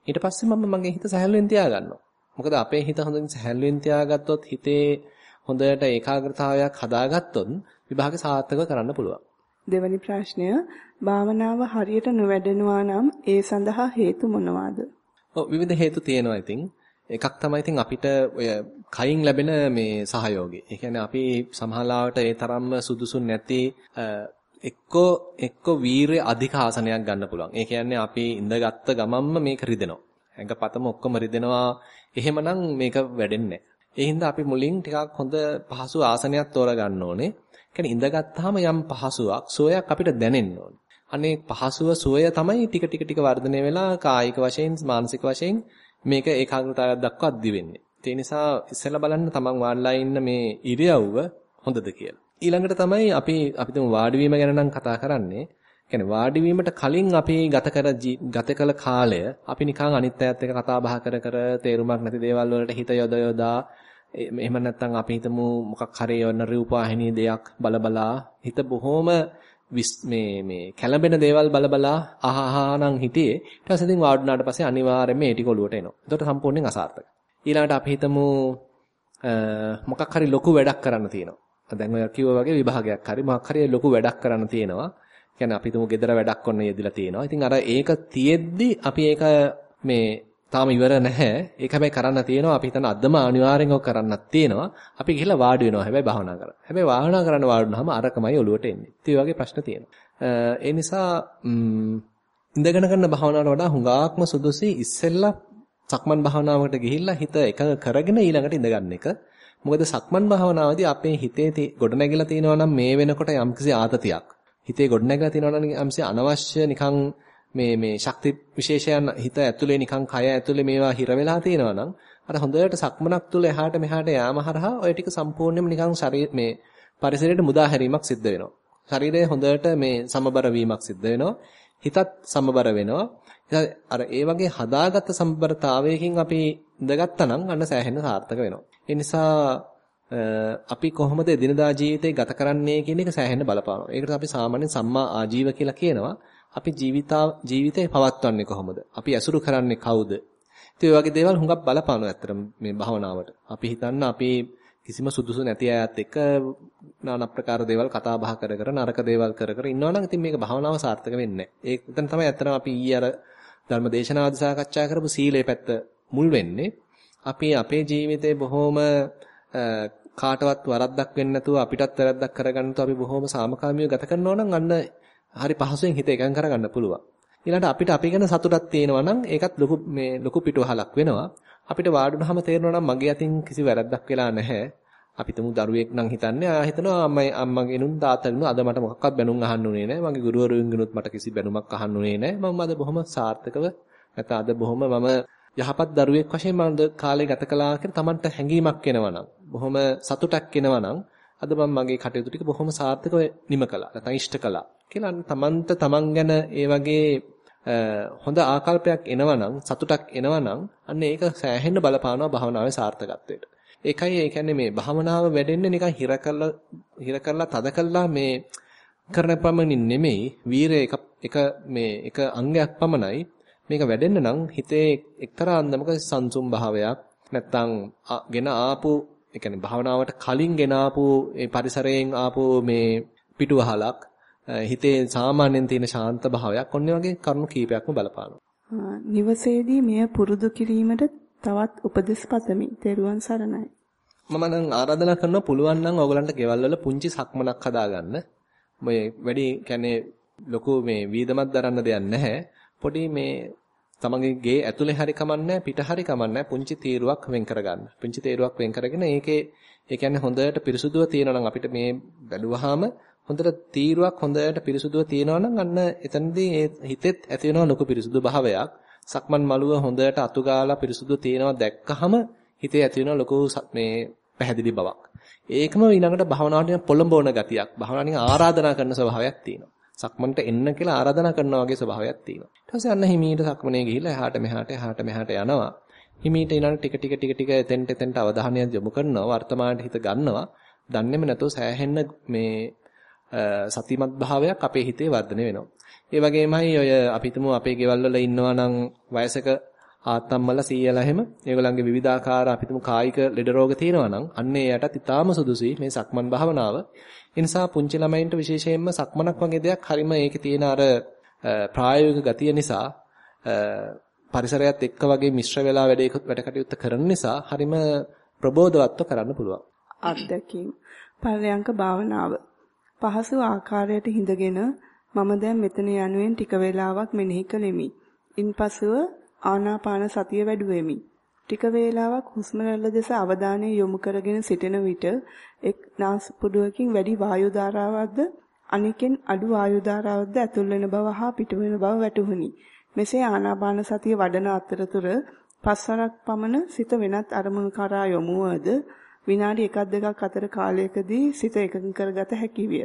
ඊට පස්සේ මම මගේ හිත සැහැල්ලුවෙන් තියාගන්නවා. මොකද අපේ හිත හොඳින් සැහැල්ලුවෙන් තියාගත්තොත් හිතේ හොඳට ඒකාග්‍රතාවයක් හදාගත්තොත් විභාග සාර්ථකව කරන්න පුළුවන්. දෙවැනි ප්‍රශ්නය භාවනාව හරියට නොවැඩෙනවා නම් ඒ සඳහා හේතු මොනවාද? ඔව් විවිධ හේතු තියෙනවා ඉතින්. එකක් තමයි ඉතින් අපිට ඔය කයින් ලැබෙන මේ සහයෝගය. ඒ කියන්නේ අපි සමහරවට ඒ තරම්ම සුදුසු නැති එක්කෝ එක්කෝ වීරය අධික ආසනයක් ගන්න පුළුවන්. ඒ කියන්නේ අපි ඉඳගත්ත ගමන්ම මේක රිදෙනවා. ඇඟපතම ඔක්කොම රිදෙනවා. එහෙමනම් මේක වැඩෙන්නේ නැහැ. ඒ හින්දා අපි මුලින් ටිකක් හොඳ පහසු ආසනයක් තෝරා ගන්න ඕනේ. කියන්නේ ඉඳගත්තාම යම් පහසුවක්, සෝයක් අපිට දැනෙන්න ඕනේ. අනේ පහසුව සෝය තමයි ටික ටික ටික වර්ධනය වෙලා කායික වශයෙන්, මානසික වශයෙන් මේක ඒකාග්‍රතාවයක් දක්වා අද්දි වෙන්නේ. ඒ නිසා ඉස්සෙල්ලා බලන්න තමන් වාඩිලා ඉන්න මේ ඉරියව්ව හොඳද කියලා. ඊළඟට තමයි අපි අපි තුමු වාඩි වීම ගැන නම් කතා කරන්නේ. කියන්නේ වාඩි වීමට කලින් අපි ගත කර ගත කළ කාලය අපි නිකන් අනිත් අයත් එක්ක කතා බහ කර කර තේරුමක් නැති දේවල් වලට හිත යොද යොදා එහෙම නැත්නම් අපි හිතමු මොකක් හරි යන රූපවාහිනී දෙයක් බලබලා හිත බොහොම මේ මේ කැළඹෙන දේවල් බලබලා අහහා නම් හිටියේ ඊට පස්සේ ඉතින් වාඩුණාට පස්සේ අනිවාර්යයෙන්ම මේ ටික ඔලුවට එනවා. ඒකට සම්පූර්ණයෙන් අසාර්ථකයි. ඊළඟට අපි හිතමු මොකක් හරි ලොකු වැඩක් කරන්න තියෙනවා. දැන් ඔය කිව්වා වගේ විභාගයක් හරි මොකක් හරි ලොකු වැඩක් කරන්න තියෙනවා. කියන්නේ අපි හිතමු ගෙදර වැඩක් ඔන්න යෙදලා තියෙනවා. ඉතින් අර ඒක තියෙද්දි අපි ඒක මේ තාම ඉවර නැහැ. ඒක හැබැයි කරන්න තියෙනවා. අපි හිතන අදම අනිවාර්යෙන් ඔක් කරන්නත් තියෙනවා. අපි ගිහලා වාඩි වෙනවා. හැබැයි භාවනා කරා. හැබැයි භාවනා කරන්න වාඩුනහම අරකමයි ඔලුවට එන්නේ. ඉතින් වගේ ප්‍රශ්න තියෙනවා. ඒ නිසා ඉඳගෙන කරන භාවනාවට වඩා හුඟාක්ම සුදුසි ඉස්සෙල්ලා සක්මන් භාවනාවකට ගිහිල්ලා හිත එකඟ කරගෙන ඊළඟට ඉඳගන්න එක. මොකද සක්මන් භාවනාවේදී අපේ හිතේ ගොඩනැගිලා තියෙනවා නම් මේ වෙනකොට යම්කිසි ආතතියක්. හිතේ ගොඩනැගිලා තියෙනවා නම් යම්කිසි අනවශ්‍ය නිකන් මේ මේ ශක්ති විශේෂයන් හිත ඇතුලේ නිකන් කය ඇතුලේ මේවා හිර වෙලා තියෙනවා නම් අර හොඳට සක්මනක් තුල එහාට මෙහාට යාම හරහා ඔය ටික සම්පූර්ණයෙන්ම නිකන් ශරීර මේ පරිසරයට මුදා හැරීමක් සිද්ධ වෙනවා. ශරීරය හොඳට මේ සමබර වීමක් සිද්ධ වෙනවා. හිතත් සමබර වෙනවා. අර ඒ වගේ හදාගත්ත සම්බරතාවයකින් අපි ඉඳගත්තා නම් අන්න සෑහෙන සාර්ථක වෙනවා. ඒ නිසා අපි කොහොමද එදිනදා ජීවිතේ ගත කරන්නේ කියන එක සෑහෙන බලපානවා. ඒකට අපි සාමාන්‍යයෙන් සම්මා ආජීව කියලා කියනවා. අපි ජීවිතා ජීවිතේ පවත්වන්නේ කොහොමද? අපි ඇසුරු කරන්නේ කවුද? ඉතින් ඔය වගේ දේවල් හුඟක් බලපානවා ඇත්තට මේ භවනාවට. අපි හිතන්න අපි කිසිම සුදුසු නැති අයත් එක්ක নানা ප්‍රකාර දේවල් කතා බහ කර කර නරක දේවල් කර කර ඉන්නවා නම් ඉතින් මේක භවනාව සාර්ථක වෙන්නේ නැහැ. ඒක එතන තමයි ඇත්තටම අපි ඊයේ අර ධර්ම දේශනාවද සාකච්ඡා කරපු සීලේ පැත්ත මුල් වෙන්නේ. අපි අපේ ජීවිතේ බොහොම කාටවත් වරද්දක් වෙන්නේ නැතුව අපිටත් වැරද්දක් කරගන්න නැතුව අපි බොහොම සාමකාමීව ගත කරනවා නම් අන්න හරි පහසුවෙන් හිත එකඟ කරගන්න පුළුවන්. ඊළඟට අපිට අපි ගැන සතුටක් තියෙනවා නම් ඒකත් ලොකු මේ ලොකු පිටුවහලක් වෙනවා. අපිට වාඩුනහම තේරෙනවා නම් මගේ අතින් කිසි වැරද්දක් වෙලා නැහැ. අපි තුමු දරුවෙක් නම් හිතන්නේ ආ හිතනවා අම්මයි අම්මගෙනුත් තාත්තගෙනුත් අද මට මොකක්වත් බැනුම් අහන්න උනේ නැහැ. මගේ ගුරුවරුන්ගෙනුත් මට කිසි බැනුමක් අහන්න උනේ නැහැ. මම අද බොහොම සාර්ථකව නැත්නම් අද බොහොම මම යහපත් දරුවෙක් වශයෙන් මම කාලේ ගත කළා කියලා Tamanට හැඟීමක් එනවනම් බොහොම සතුටක් එනවනම් අද මම මගේ කටයුතු ටික බොහොම සාර්ථකව නිම කළා. නැත්නම් ඉෂ්ට කළා. කියලා තමන්ට තමන් ගැන ඒ වගේ හොඳ ආකල්පයක් එනවනම් සතුටක් එනවනම් අන්න ඒක සෑහෙන්න බලපානවා භාවනාවේ සාර්ථකත්වයට. ඒකයි ඒ කියන්නේ මේ භාවනාව වැඩෙන්නේ නිකන් හිර කරලා හිර කරලා තද කරලා මේ කරන පමණින් නෙමෙයි වීරය එක එක මේ එක අංගයක් පමණයි මේක වැඩෙන්න නම් හිතේ එක්තරා අන්දමක සංසුම් භාවයක් නැත්තම් ගෙන ආපු ඒ කියන්නේ භාවනාවට කලින් ගෙන ආපු ඒ පරිසරයෙන් ආපු මේ පිටුවහලක් හිතේ සාමාන්‍යයෙන් තියෙන ශාන්ත භාවයක් ඔන්න වගේ කරුණු කීපයක්ම බලපානවා. නිවසේදී මෙය පුරුදු කිරීමට තවත් උපදෙස් පතමි. තෙරුවන් සරණයි. මම නම් ආරාධනා කරනවා පුළුවන් නම් ඕගලන්ට ගෙවල් වල පුංචි සක්මනක් හදාගන්න. මේ වැඩි කියන්නේ ලොකු මේ වීදමක් දරන්න දෙයක් නැහැ. පොඩි මේ තමන්ගේ ගේ ඇතුලේ හරි කමන්නේ පිට හරි කමන්නේ පුංචි තීරුවක් වෙන් කරගන්න. පුංචි තීරුවක් වෙන් කරගෙන ඒකේ ඒ කියන්නේ හොඳට පිරිසුදුව තියෙනවා නම් අපිට මේ බැලුවාම හොඳට තීරුවක් හොඳට පිරිසුදුව තියෙනවා නම් අන්න එතනදී ඒ හිතෙත් ඇති වෙනවා ලොකු පිරිසුදු භාවයක්. සක්මන් මළුව හොඳට අතු ගාලා පිරිසුදු තියෙනවා දැක්කහම හිතේ ඇති වෙනවා ලොකු මේ පැහැදිලි බවක්. ඒකම ඊළඟට භාවනාවට පොළඹවන ගතියක්. භාවනාවෙන් ආරාධනා කරන ස්වභාවයක් තියෙනවා. සක්මන්ට එන්න කියලා ආරාධනා කරනවා වගේ ස්වභාවයක් තියෙනවා. ඊට පස්සේ අන්න හිමීට සක්මනේ ගිහිල්ලා එහාට මෙහාට එහාට මෙහාට යනවා. හිමීට ඊළඟ ටික ටික ටික ටික එතෙන්ට එතෙන්ට අවධානය යොමු කරනවා වර්තමානයේ හිත ගන්නවා. දන්නේම නැතුව සෑහෙන්න මේ සතිමත් භාවයක් අපේ හිතේ වර්ධනය වෙනවා. ඒ වගේමයි ඔය අපි තුමු අපේ ගෙවල් වල ඉන්නවා නම් වයසක ආත්තම්මලා සීයලා එහෙම ඒගොල්ලන්ගේ විවිධාකාර අපි තුමු කායික ලෙඩ රෝග තියෙනවා නම් අන්න ඒයටත් ඊටාම සුදුසුයි මේ සක්මන් භාවනාව. ඒ නිසා පුංචි ළමයින්ට විශේෂයෙන්ම සක්මනක් වගේ දෙයක් හරිම ඒකේ තියෙන අර ප්‍රායෝගික ගතිය නිසා පරිසරයත් එක්ක වගේ මිශ්‍ර වෙලා වැඩ වැඩ කටයුත්ත කරන නිසා හරිම ප්‍රබෝධවත්ව කරන්න පුළුවන්. අත්දැකීම් පරයන්ක භාවනාව පහසු ආකාරයට හිඳගෙන මම දැන් මෙතන යනුවෙන් ටික වේලාවක් මෙනෙහි කළෙමි. ඉන්පසුව ආනාපාන සතිය වැඩුවෙමි. ටික වේලාවක් හුස්ම දෙස අවධානය යොමු කරගෙන සිටින විට එක් නාස්පුඩුවකින් වැඩි වායු ධාරාවක්ද අනිකෙන් අඩු වායු ධාරාවක්ද ඇතුල් වෙන බව හා පිටවෙන බව වැටහුණි. මෙසේ ආනාපාන සතිය වඩන අතරතුර පස්වරක් පමණ සිත වෙනත් අරමුණු කරා යොමුවද විනාඩි 1ක් 2ක් අතර කාලයකදී සිත එකඟ කරගත හැකි විය.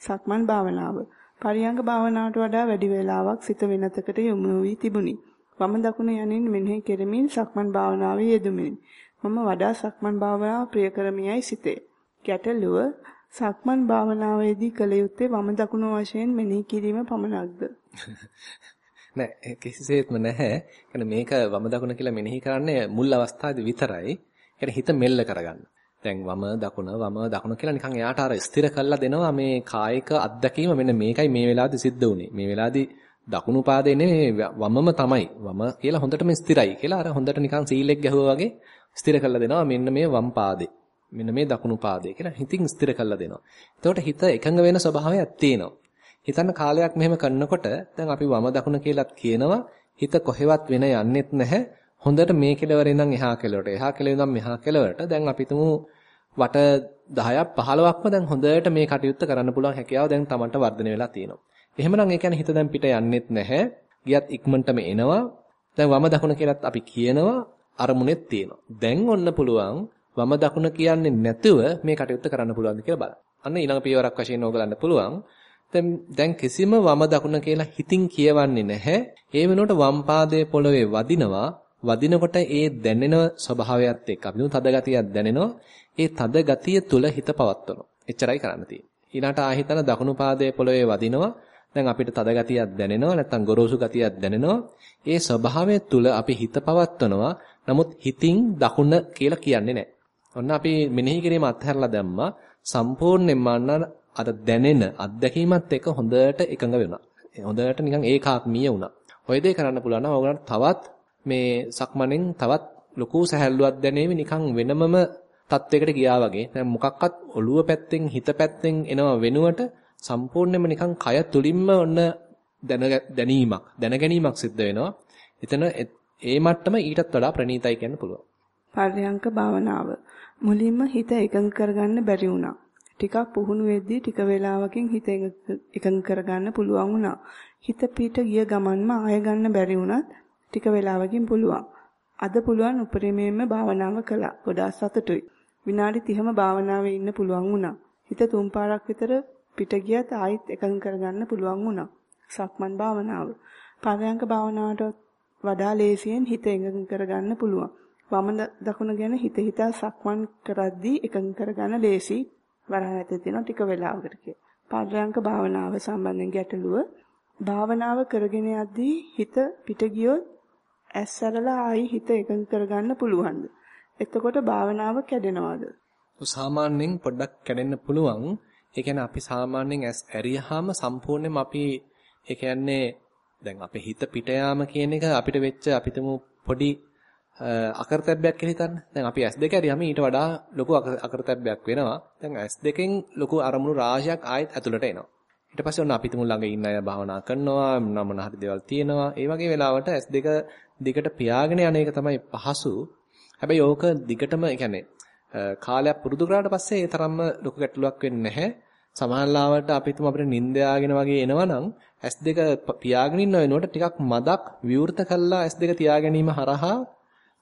සක්මන් භාවනාව. පරියංග භාවනාවට වඩා වැඩි වේලාවක් සිත වෙනතකට යොමු වී තිබුණි. වම දකුණ යනින් මෙනෙහි කෙරෙමින් සක්මන් භාවනාවේ යෙදුමිනි. මම වඩා සක්මන් භාවනාව ප්‍රිය කරමියයි සිතේ. ගැටලුව සක්මන් භාවනාවේදී කළ යුත්තේ වම දකුණ වශයෙන් මෙනෙහි කිරීම පමණක්ද? නෑ කිසිසේත්ම නැහැ. කියන්නේ මේක වම දකුණ කියලා මෙනෙහි කරන්නේ මුල් අවස්ථාවේදී විතරයි. කියන්නේ හිත මෙල්ල කරගන්න. දැන් වම දකුණ වම දකුණ කියලා නිකන් එයාට අර ස්ථිර කරලා දෙනවා මේ කායික අත්දැකීම මෙන්න මේකයි මේ වෙලාවේදී සිද්ධ වුනේ. මේ වෙලාවේදී දකුණු පාදේ නෙමෙයි වමම තමයි. වම කියලා හොඳටම ස්ථිරයි කියලා අර හොඳට නිකන් සීලෙක් ගැහුවා වගේ ස්ථිර කරලා දෙනවා මෙන්න මේ වම් පාදේ. මෙන්න මේ දකුණු පාදේ කියලා හිතින් ස්ථිර කරලා දෙනවා. එතකොට හිත එකඟ වෙන ස්වභාවයක් තියෙනවා. හිතන්න කාලයක් මෙහෙම කරනකොට දැන් අපි වම දකුණ කියලාත් කියනවා හිත කොහෙවත් වෙන යන්නෙත් නැහැ. හොඳට මේ කෙලවරේ ඉඳන් එහා කෙලවරට එහා කෙලවරේ ඉඳන් මෙහා කෙලවරට දැන් අපි තුමු වට 10ක් 15ක්ම දැන් හොඳට මේ කටයුත්ත කරන්න පුළුවන් හැකියාව දැන් Tamanට වර්ධනය වෙලා තියෙනවා. එහෙමනම් ඒ කියන්නේ හිත දැන් පිට යන්නෙත් නැහැ. ගියත් ඉක්මනටම එනවා. දැන් වම දකුණ කියලාත් අපි කියනවා අරමුණෙත් තියෙනවා. දැන් ඔන්න පුළුවන් වම දකුණ කියන්නේ නැතුව මේ කටයුත්ත කරන්න පුළුවන්ද කියලා බලන්න. අන්න ඊළඟ පියවරක් වශයෙන් ඕගලන්න පුළුවන්. දැන් දැන් කිසිම වම දකුණ කියලා හිතින් කියවන්නේ නැහැ. ඒ වෙනුවට වම් පාදයේ පොළවේ වදිනවා. වදිනකොට ඒ දැනෙන ස්වභාවයත් එක්ක අපි තද ගතියක් දැනෙනවා. ඒ තද ගතිය තුල හිත පවත්වනවා. එච්චරයි කරන්න තියෙන්නේ. ඊළාට ආහිතන දකුණු පාදයේ පොළවේ වදිනවා. දැන් අපිට තද ගතියක් දැනෙනවා නැත්නම් ගොරෝසු ගතියක් දැනෙනවා. ඒ ස්වභාවය තුල අපි හිත පවත්වනවා. නමුත් හිතින් දකුණ කියලා කියන්නේ නැහැ. ඔන්න අපි මෙනෙහි කිරීම අත්හැරලා දැම්මා. සම්පූර්ණයෙන්ම අර දැනෙන අත්දැකීමත් එක්ක හොඳට එකඟ වෙනවා. හොඳට නිකන් ඒකාත්මීය වුණා. ඔය දේ කරන්න පුළුවන් නම් ඕගලන්ට තවත් මේ සක්මණෙන් තවත් ලොකු සැහැල්ලුවක් දැනෙවි නිකන් වෙනමම තත්වයකට ගියා වගේ. දැන් මොකක්වත් ඔළුව පැත්තෙන් හිත පැත්තෙන් එනව වෙනුවට සම්පූර්ණයෙන්ම නිකන් කය තුලින්ම ඔන්න දැනීමක් දැනගැනීමක් සිද්ධ වෙනවා. එතන ඒ මට්ටම ඊටත් වඩා ප්‍රණීතයි කියන්න පුළුවන්. පර්යංක භාවනාව මුලින්ම හිත එකඟ කරගන්න බැරි වුණා. ටිකක් පුහුණු වෙද්දී ටික වේලාවකින් හිත එකඟ කරගන්න පුළුවන් වුණා. හිත පිට ගිය ගමන්ම ආය ගන්න බැරි වුණත් ටික වේලාවකින් පුළුවන්. අද පුළුවන් උපරිමයෙන්ම භාවනාව කළා. ගොඩාක් සතුටුයි. විනාඩි 30ම භාවනාවේ ඉන්න පුළුවන් වුණා. හිත තුන් පාරක් විතර පිට ගියත් ආයිත් එකඟ කරගන්න පුළුවන් වුණා. සක්මන් භාවනාව. පරයන්ක භාවනාවට වඩා ලේසියෙන් හිත එකඟ කරගන්න පුළුවන්. වම දකුණ ගැන හිත හිතා සක්මන් කරද්දී එකඟ කරගන්න ලේසි. වරහන් ඇතුලේ තියෙන ටික වෙලාවකට කිය. පරයන්ක භාවනාව සම්බන්ධයෙන් ගැටලුව භාවනාව කරගෙන යද්දී හිත පිට ගියොත් ඇස් සරලා ආයි හිත එකඟ කරගන්න පුළුවන්ද? එතකොට භාවනාව කැඩෙනවද? සාමාන්‍යයෙන් පොඩ්ඩක් කැඩෙන්න පුළුවන්. ඒ කියන්නේ අපි සාමාන්‍යයෙන් ඇස් ඇරියාම සම්පූර්ණයෙන්ම අපි ඒ කියන්නේ දැන් අපේ හිත පිට යාම කියන එක අපිට වෙච්ච අපිටම පොඩි අකරතැබ්බයක් කියලා හිතන්න. දැන් අපි S2 ඇරියාම ඊට වඩා ලොකු අකරතැබ්බයක් වෙනවා. දැන් S2කින් ලොකු අරමුණු රාශියක් ආයෙත් ඇතුළට එනවා. ඊට පස්සේ ඔන්න අපි තුමු ළඟ ඉන්න අය භාවනා කරනවා, නමන හරි දේවල් තියෙනවා. ඒ වගේ වෙලාවට S2 දිගට පියාගෙන යන එක තමයි පහසු. හැබැයි ඕක දිගටම يعني කාලයක් පුරුදු කරාට පස්සේ ඒ තරම්ම ලොකු ගැටලුවක් වෙන්නේ නැහැ. සමහරවිට අපි තුම අපිට නිින්ද යාගෙන වගේ එනවනම් S2 පියාගෙන ඉන්න වෙනකොට ටිකක් මදක් විවෘත කළා S2 තියා ගැනීම හරහා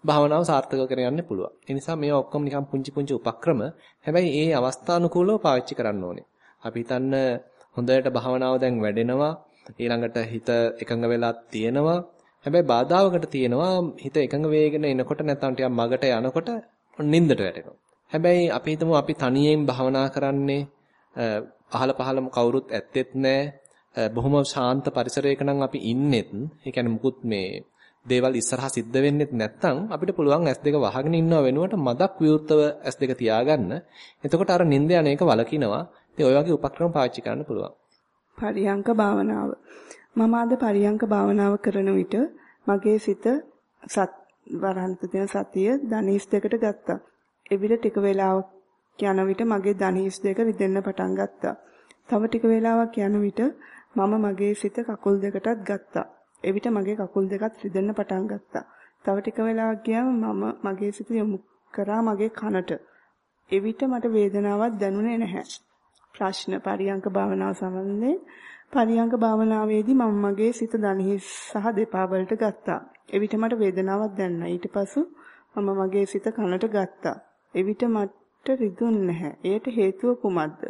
භාවනාව සාර්ථක කරගන්න පුළුවන්. ඒ නිසා මේවා ඔක්කොම නිකන් පුංචි පුංචි උපක්‍රම. හැබැයි ඒ අවස්ථානුකූලව පාවිච්චි කරන්න ඕනේ. අපි හිතන්න හොඳට භාවනාව දැන් වැඩෙනවා. ඊළඟට හිත එකඟ වෙලා තියෙනවා. හැබැයි බාධාවකට තියෙනවා හිත එකඟ වේගෙන එනකොට නැත්නම් ටිකක් මගට යනකොට නිින්දට වැටෙනවා. හැබැයි අපි හිතමු අපි තනියෙන් භාවනා කරන්නේ අහල පහලම කවුරුත් ඇත්තෙත් නැහැ. බොහොම ශාන්ත පරිසරයක නම් අපි ඉන්නෙත්. ඒ කියන්නේ මුකුත් මේ දේවල් ඉස්සරහා සිද්ධ වෙන්නෙත් නැත්නම් අපිට පුළුවන් S2 වහගෙන ඉන්නව වෙනුවට මදක් විවෘතව S2 තියාගන්න. එතකොට අර නිින්ද යන එක වලකිනවා. ඉතින් ওই වගේ උපක්‍රම පාවිච්චි කරන්න පුළුවන්. පරියංක භාවනාව. මම අද පරියංක භාවනාව කරන විට මගේ සිත සත් වරහන්ත තියෙන සතිය ධනිස් දෙකට ගත්තා. එවිට ටික වේලාවක් යන විට මගේ ධනිස් දෙක රිදෙන්න පටන් ගත්තා. තව ටික වේලාවක් යන විට මම මගේ සිත කකුල් දෙකටත් ගත්තා. එවිට මගේ කකුල් දෙකත් රිදෙන්න පටන් ගත්තා. තව ටික වෙලාවක් ගියාම මම මගේ සිත යොමු කරා මගේ කනට. එවිට මට වේදනාවක් දැනුනේ නැහැ. ප්‍රශ්න පරියංක භාවනාව සම්බන්ධයෙන් පරියංක භාවනාවේදී මම මගේ සිත දණහිස් සහ දෙපා වලට ගත්තා. එවිට මට වේදනාවක් දැනුණා. ඊට පසු මම මගේ සිත කනට ගත්තා. එවිට මට රිදුන්නේ නැහැ. එයට හේතුව කුමක්ද?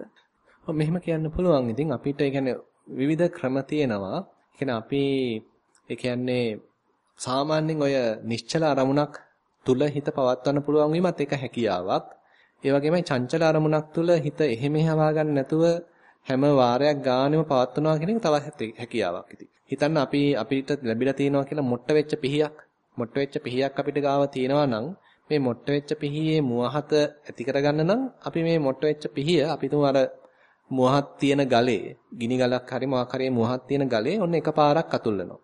මෙහෙම කියන්න පුළුවන්. ඉතින් අපිට ඒ කියන්නේ විවිධ ක්‍රම තියෙනවා. ඒ අපි ඒ කියන්නේ සාමාන්‍යයෙන් ඔය නිශ්චල අරමුණක් තුල හිත පවත්වන්න පුළුවන් වීමත් ඒක හැකියාවක්. ඒ වගේමයි චංචල අරමුණක් තුල හිත එහෙම හවා ගන්න නැතුව හැම වාරයක් ගානෙම පවත්වනවා කියන එක තවත් හැකියාවක් ඉතින්. හිතන්න අපි අපිට ලැබිලා තියෙනවා කියලා මොට්ට වෙච්ච පිහියක්. මොට්ට වෙච්ච පිහියක් අපිට ගාව තියෙනවා නම් මේ මොට්ට වෙච්ච පිහියේ මුවහත ඇති කරගන්න නම් අපි මේ මොට්ට වෙච්ච පිහිය අපි තුමු අර මුවහත් තියෙන ගලේ ගිනි ගලක් හරි මොකක් හරි මුවහත් තියෙන ගලේ ඔන්න එකපාරක් අතුල්ලනවා.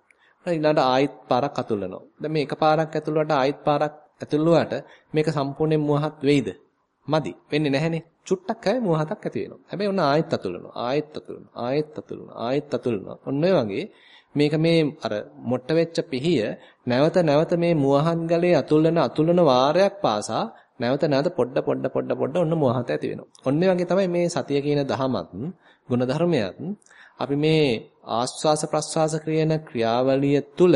ඊළඟට ආයෙත් පාරක් අතුල්ලනවා. දැන් මේ එකපාරක් ඇතුළුවට ආයෙත් පාරක් ඇතුළුවට මේක සම්පූර්ණයෙන් මුවහත් වෙයිද? මදි. වෙන්නේ නැහනේ. චුට්ටක් හැම මුවහතක් ඇති වෙනවා. හැබැයි ඔන්න ආයෙත් අතුල්ලනවා. ආයෙත් අතුල්ලනවා. ආයෙත් අතුල්ලනවා. ආයෙත් අතුල්ලනවා. ඔන්න ඔය වගේ මේක මේ අර මොට්ට වෙච්ච පිහිය නැවත නැවත මේ මුවහන් ගලේ අතුල්ලන අතුල්ලන වාරයක් පාසා නැවත නැවත පොඩ පොඩ පොඩ පොඩ ඔන්න මොහත ඇති වෙනවා. ඔන්න වගේ තමයි මේ සතිය කියන දහමත් ගුණධර්මයක් අපි මේ ආස්වාස ප්‍රස්වාස කියන ක්‍රියාවලිය තුල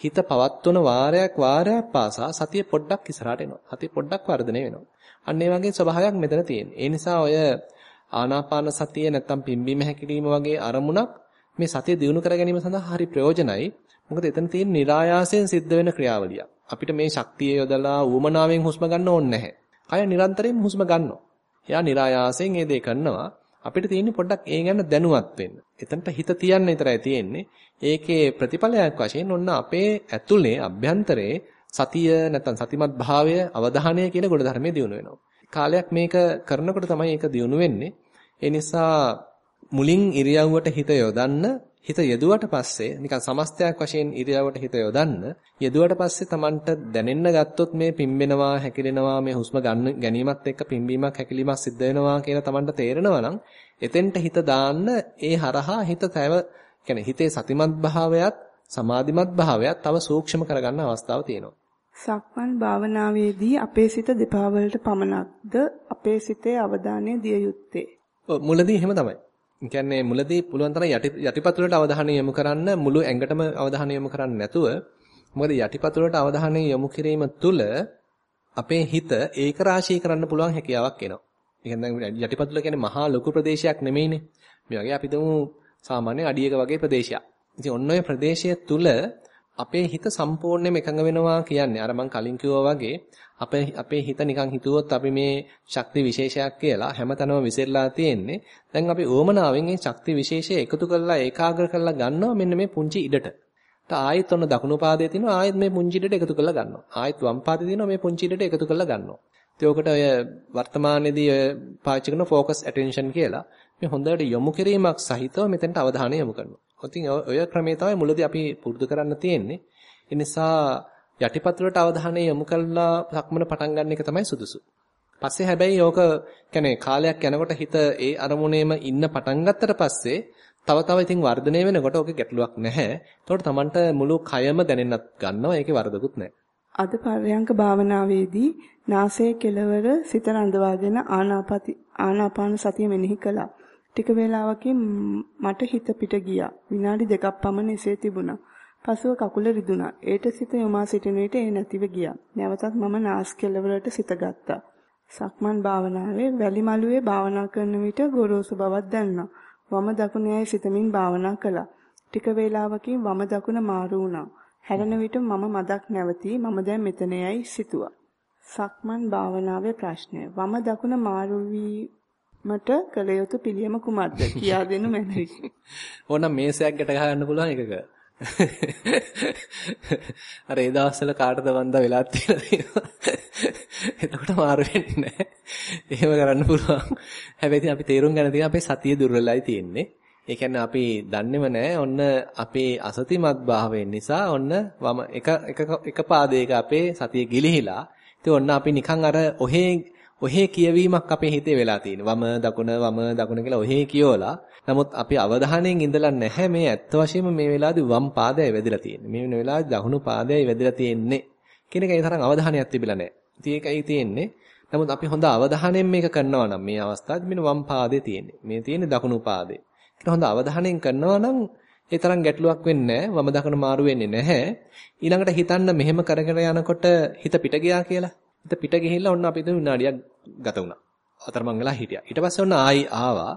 හිත පවත්වන වාරයක් වාරයක් පාසා සතිය පොඩ්ඩක් ඉස්සරහට එනවා. සතිය පොඩ්ඩක් වර්ධනය වෙනවා. අන්න ඒ වගේ ස්වභාවයක් මෙතන තියෙනවා. ඒ නිසා ඔය ආනාපාන සතිය නැත්තම් පිම්බීම හැකිලිම වගේ අරමුණක් මේ සතිය දිනු කර ගැනීම සඳහා හරි ප්‍රයෝජනයි. මොකද එතන තියෙන નિરાයාසයෙන් සිද්ධ වෙන ක්‍රියාවලියක්. අපිට මේ ශක්තිය යොදලා උවමනාවෙන් හුස්ම ගන්න ඕනේ නැහැ. කය නිරන්තරයෙන් හුස්ම ගන්නවා. එයා નિરાයාසයෙන් ඒ දේ කරනවා. අපිට තියෙන්නේ පොඩ්ඩක් ඒ ගැන දැනුවත් වෙන්න. එතනට හිත තියන්න විතරයි තියෙන්නේ. ඒකේ ප්‍රතිඵලයක් වශයෙන් ඔන්න අපේ ඇතුලේ අභ්‍යන්තරයේ සතිය නැත්නම් සතිමත් භාවය අවධානය කියන ගුණ ධර්මයේ දිනු වෙනවා. කාලයක් මේක කරනකොට තමයි ඒක දිනු වෙන්නේ. ඒ නිසා මුලින් ඉරියව්වට හිත යොදන්න හිත යෙදුවට පස්සේ නිකන් සමස්තයක් වශයෙන් ඉරියව්වට හිත යොදන්න යෙදුවට පස්සේ Tamanට දැනෙන්න ගත්තොත් මේ පිම්බෙනවා හැකිලෙනවා මේ හුස්ම ගන්න ගැනීමත් එක්ක පිම්බීමක් හැකිලීමක් සිද්ධ වෙනවා කියලා Tamanට තේරෙනවා නම් එතෙන්ට හිත දාන්න ඒ හරහා හිත තව කියන්නේ හිතේ සතිමත් භාවයත් සමාධිමත් භාවයත් තව සූක්ෂම කරගන්න අවස්ථාව තියෙනවා. සක්මන් භාවනාවේදී අපේ සිත දෙපා වලට පමණක්ද අපේ සිතේ අවධානය දිය යුත්තේ. ඔව් මුලදී එහෙම තමයි. කියන්නේ මුලදී පුළුවන් තරම් යටි යටිපතුලට අවධානය යොමු කරන්න මුළු ඇඟටම අවධානය යොමු කරන්න නැතුව මොකද යටිපතුලට අවධානය යොමු කිරීම තුළ අපේ හිත ඒක රාශී කරන්න පුළුවන් හැකියාවක් එනවා. ඒ කියන්නේ යටිපතුල කියන්නේ මහා ලොකු ප්‍රදේශයක් නෙමෙයිනේ. මේ වගේ අපි දුමු සාමාන්‍ය අඩියක වගේ ප්‍රදේශයක්. ඉතින් ඔන්න ඔය ප්‍රදේශය තුල අපේ හිත සම්පූර්ණයෙන්ම එකඟ වෙනවා කියන්නේ අර මං කලින් කිව්වා වගේ අපේ අපේ හිත නිකන් හිතුවොත් අපි මේ ශක්ති විශේෂයක් කියලා හැමතැනම විසිරලා තියෙන්නේ. දැන් අපි ඕමනාවෙන් මේ ශක්ති විශේෂය එකතු කරලා ඒකාග්‍ර කරලා ගන්නවා මෙන්න මේ පුංචි ඉඩට. ආයෙත් ඔන්න දකුණු පාදයේ තියෙනවා ආයෙත් මේ පුංචි ඉඩට එකතු කරලා ගන්නවා. ආයෙත් වම් පාදයේ තියෙනවා මේ පුංචි ඉඩට එකතු කරලා ගන්නවා. ඉතින් ඔකට ඔය වර්තමානයේදී ඔය පාවිච්චි කරන ફોකස් ඇටෙන්ෂන් කියලා මේ හොඳට යොමු කිරීමක් සහිතව මෙතෙන්ට අවධානය යොමු කරනවා. ඉතින් ඔය ක්‍රමයේ තමයි මුලදී අපි පුරුදු කරන්න තියෙන්නේ. ඒ නිසා යටිපතුලට අවධානය යොමු කළා සක්මන පටන් ගන්න එක තමයි සුදුසු. පස්සේ හැබැයි ඕක කියන්නේ කාලයක් යනකොට හිත ඒ අරමුණේම ඉන්න පටන් ගත්තට පස්සේ තව තව ඉතින් වර්ධනය වෙනකොට ඕකේ ගැටලුවක් නැහැ. ඒතකොට Tamanට මුළු කයම දැනෙන්නත් ගන්නවා. ඒකේ වරදකුත් නැහැ. අද පර්යංක භාවනාවේදී නාසයේ කෙළවර සිත රඳවාගෙන ආනාපති ආනාපාන සතිය මෙනෙහි කළා. ටික වේලාවකින් මට හිත පිට ගියා. විනාඩි දෙකක් පමණ එසේ තිබුණා. පසුව කකුල රිදුණා. ඒට සිත යොමා සිටින විට ඒ නැතිව ගියා. නැවතත් මම නාස් කෙළවරට සිත ගත්තා. සක්මන් භාවනාවේ වැලි මළුවේ භාවනා කරන විට ගොරෝසු බවක් දැනුණා. වම දකුණ යයි සිතමින් භාවනා කළා. ටික වේලාවකින් වම දකුණ මාරු වුණා. හැරෙන විට මම මදක් නැවතී මම දැන් මෙතන යයි සිතුවා. සක්මන් භාවනාවේ ප්‍රශ්නය. වම දකුණ මාරු වීමට කළ යුතු පිළියම කුමක්ද? කියා දෙනු මැනවි. ඕනම් මේසයක් ගැට ගන්න පුළුවන් එකක. අර ඒ දවස්වල කාටද වන්දා වෙලා තියෙනවා. එතකොට මාරු වෙන්නේ නැහැ. එහෙම කරන්න පුළුවන්. හැබැයි අපි තේරුම් ගන්න තියෙන අපේ සතිය දුර්වලයි තියෙන්නේ. ඒ කියන්නේ අපි දන්නේම නැහැ. ඔන්න අපේ අසතිමත් භාවයෙන් නිසා ඔන්න වම එක එක එක පාදයක අපේ සතිය ගිලිහිලා. ඉතින් ඔන්න අපි නිකන් අර ඔහේ ඔහේ කියවීමක් අපේ හිතේ වෙලා තියෙනවා. වම දකුණ වම දකුණ කියලා ඔහේ කියවලා. නමුත් අපි අවධානයෙන් ඉඳලා නැහැ මේ ඇත්ත වශයෙන්ම මේ වෙලාවේදී වම් පාදයයි වැදිලා තියෙන්නේ. මේ වෙන වෙලාවේ දකුණු පාදයයි වැදිලා තියෙන්නේ. කියන එක ඒ තරම් අවධානයක් තිබිලා නැහැ. ඉතින් ඒකයි තියෙන්නේ. නමුත් අපි හොඳ අවධානයෙන් මේක කරනවා නම් මේ අවස්ථාවේ මෙන්න වම් පාදේ තියෙන්නේ. මේ තියෙන්නේ දකුණු පාදේ. ඒක හොඳ අවධානයෙන් කරනවා නම් ඒ තරම් ගැටලුවක් වෙන්නේ නැහැ. වම දකුණ මාරු වෙන්නේ නැහැ. ඊළඟට හිතන්න මෙහෙම කරගෙන යනකොට හිත පිට ගියා කියලා. හිත පිට ගිහිල්ලා ඔන්න අපි විනාඩියක් ගත වුණා. අතරමං වෙලා හිටියා. ඊට පස්සේ ඔන්න ආයි ආවා.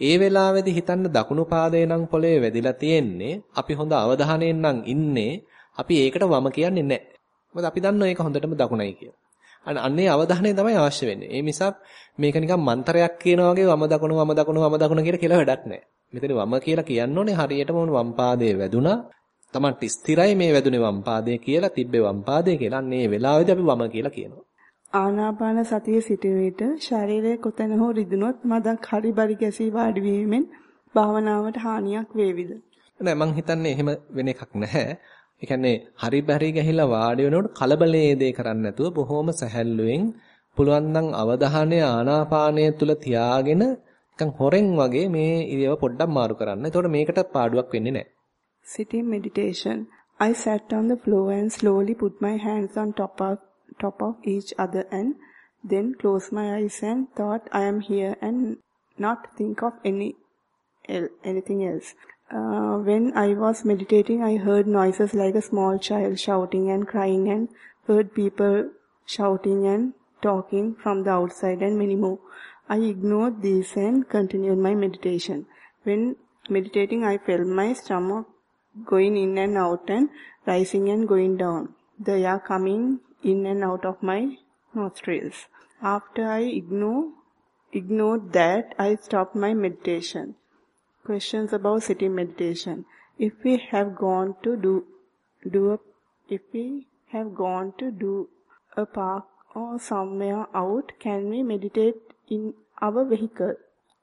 ඒ වෙලාවේදී හිතන්න දකුණු පාදේ නම් පොළවේ වැදිලා තියෙන්නේ. අපි හොඳ අවධානයෙන් නම් ඉන්නේ. අපි ඒකට වම කියන්නේ නැහැ. මොකද අපි දන්නවා ඒක හොඳටම දකුණයි කියලා. අන්න අන්නේ අවධානය තමයි අවශ්‍ය වෙන්නේ. ඒ නිසා මේක නිකන් මන්තරයක් කියනා වගේ වම දකුණු වම දකුණු වම දකුණු කියලා කියලා වැඩක් නැහැ. මෙතන වම කියලා කියන්න ඕනේ හරියටම වම් පාදයේ වැදුනා. Tamanට ස්ථිරයි මේ වැදුනේ වම් පාදයේ කියලා තිබ්බේ වම් පාදයේ කියලා. අන්නේ වෙලාවේදී අපි වම කියලා කියනවා. ආනාපාන සතිය සිටින විට ශරීරයේ කොතැන හෝ රිදුනොත් මදක් හරි බරි ගැසී වාඩි වීමෙන් භාවනාවට හානියක් වේවිද? නෑ මං හිතන්නේ එහෙම වෙන එකක් නැහැ. ඒ කියන්නේ හරි බරි ගහිලා වාඩි වෙනකොට කලබලයේ දේ කරන්නේ නැතුව බොහොම සැහැල්ලුවෙන් පුළුවන් නම් අවධානය ආනාපානය තුල තියාගෙන නිකන් හොරෙන් වගේ මේ ඉරියව පොඩ්ඩක් මාරු කරන්න. එතකොට මේකට පාඩුවක් වෙන්නේ නැහැ. Sitting meditation. I sat on the floor and slowly put my hands on top of top of each other and Then close my eyes and thought I am here and not think of any anything else. Uh, when I was meditating, I heard noises like a small child shouting and crying and heard people shouting and talking from the outside and many more. I ignored these and continued my meditation. When meditating, I felt my stomach going in and out and rising and going down. The air coming in and out of my nostrils. After I ignore, ignored that, I stopped my meditation. Questions about sitting meditation. If we have gone to do, do a, if we have gone to do a park or somewhere out, can we meditate in our vehicle?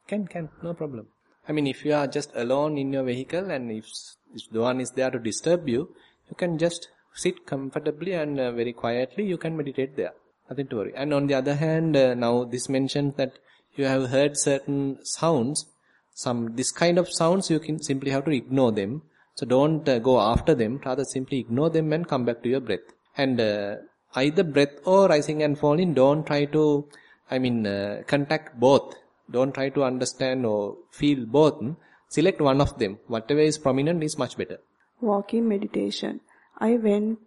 Can, can, no problem. I mean, if you are just alone in your vehicle and if, if no one is there to disturb you, you can just sit comfortably and uh, very quietly, you can meditate there. Nothing to worry. And on the other hand, uh, now this mentions that you have heard certain sounds. Some this kind of sounds you can simply have to ignore them. So don't uh, go after them. Rather simply ignore them and come back to your breath. And uh, either breath or rising and falling, don't try to, I mean, uh, contact both. Don't try to understand or feel both. Select one of them. Whatever is prominent is much better. Walking meditation. I went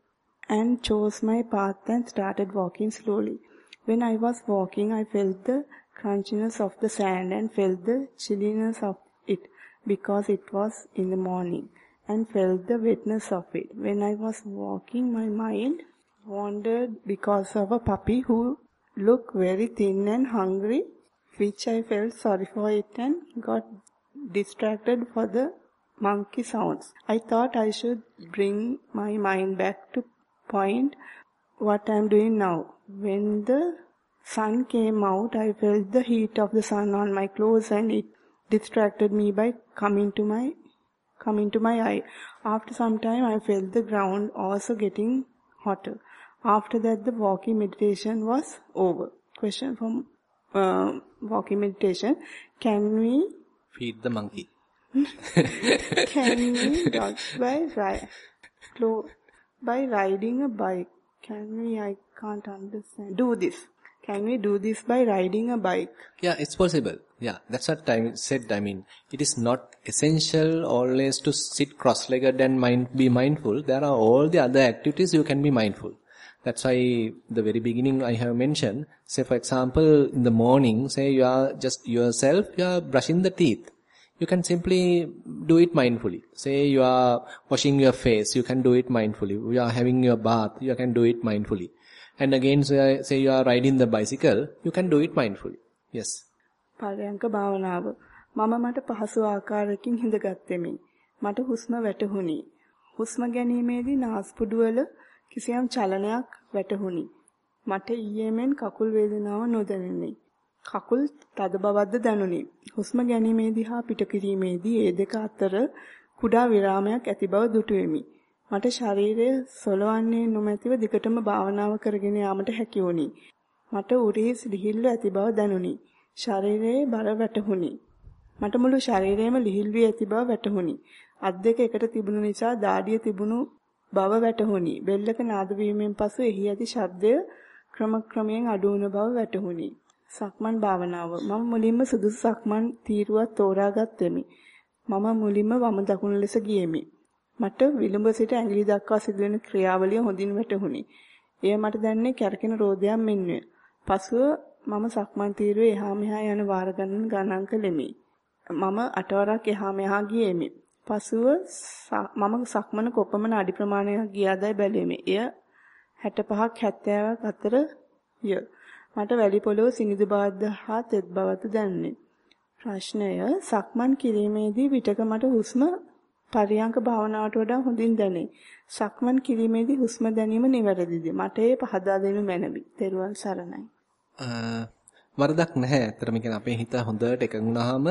and chose my path and started walking slowly. When I was walking, I felt the crunchiness of the sand and felt the chilliness of it because it was in the morning and felt the wetness of it. When I was walking, my mind wandered because of a puppy who looked very thin and hungry, which I felt sorry for it and got distracted for the monkey sounds. I thought I should bring my mind back to point what I am doing now. When the sun came out, I felt the heat of the sun on my clothes and it distracted me by coming to my coming to my eye. After some time, I felt the ground also getting hotter. After that, the walking meditation was over. Question from uh, walking meditation: Can we feed the monkey? can we dodge by ride? by riding a bike? Can we? I can't understand. Do this. Can we do this by riding a bike? Yeah, it's possible. Yeah, that's what I said. I mean, it is not essential always to sit cross-legged and mind, be mindful. There are all the other activities you can be mindful. That's why the very beginning I have mentioned, say for example, in the morning, say you are just yourself, you are brushing the teeth. You can simply do it mindfully. Say you are washing your face, you can do it mindfully. You are having your bath, you can do it mindfully. And again, say, say you are riding the bicycle, you can do it mindfully. Yes. පරයන්ක භාවනාව මම මට පහසු ආකාරයකින් හිඳගත්තෙමි. මට හුස්ම වැටහුණි. හුස්ම ගැනීමේදී නාස්පුඩු වල කිසියම් චලනයක් වැටහුණි. මට ඊයේමෙන් කකුල් වේදනාව නොදැනුනි. කකුල් තද බවක්ද දැනුනි. හුස්ම ගැනීමේදී හා පිටකිරීමේදී ඒ දෙක අතර කුඩා විරාමයක් ඇති බව දුටුවෙමි. මට ශරීරය සොලවන්නේ නොමැතිව දිගටම භාවනාව කරගෙන යාමට හැකි වුණි. මට උරේ ලිහිල්ව ඇති බව දැනුනි. ශරීරයේ බර වැටහුණි. මට මුළු ශරීරයම ලිහිල් වී ඇති බව වැටහුණි. අත් දෙක එකට තිබුණු නිසා දාඩිය තිබුණු බව වැටහුණි. බෙල්ලක නාද වීමෙන් පසු එහි ඇති ශබ්දය ක්‍රමක්‍රමයෙන් අඩු වුණ බව වැටහුණි. සක්මන් භාවනාව මම මුලින්ම සුදුසු සක්මන් තීරුවක් තෝරාගත්ෙමි. මම මුලින්ම වම දකුණ ලෙස ගියෙමි. මට විලුඹ සිට ඇඟිලි දක්වා සිදුවෙන ක්‍රියාවලිය හොඳින් වැටහුණි. එය මට දැනෙන්නේ කැරකෙන රෝදයක් මෙන්ය. පසුව මම සක්මන් තීරුවේ එහා මෙහා යන වාර ගණන් ගණන් කළෙමි. මම අටවරක් එහා මෙහා ගියෙමි. පසුව මම සක්මන කොපමණ අඩි ප්‍රමාණයක් ගියාදයි බැලුවෙමි. එය 65ක් 70ක් අතර ය. මට වැලි පොළොව සිනිඳු බවක්ද හා තෙත් බවක්ද දැනුනි. ප්‍රශ්නය සක්මන් කිරීමේදී විටක මට හුස්ම පරියංක භාවනාවට වඩා හොඳින් දැනේ. සක්මන් කිරීමේදී හුස්ම දැනීම නිවැරදිද? මට ඒ පහදා දෙනු මැනවි. ත්වන් සරණයි. වරදක් නැහැ. ඇත්තටම කියන්නේ අපේ හිත හොඳට එකඟුනහම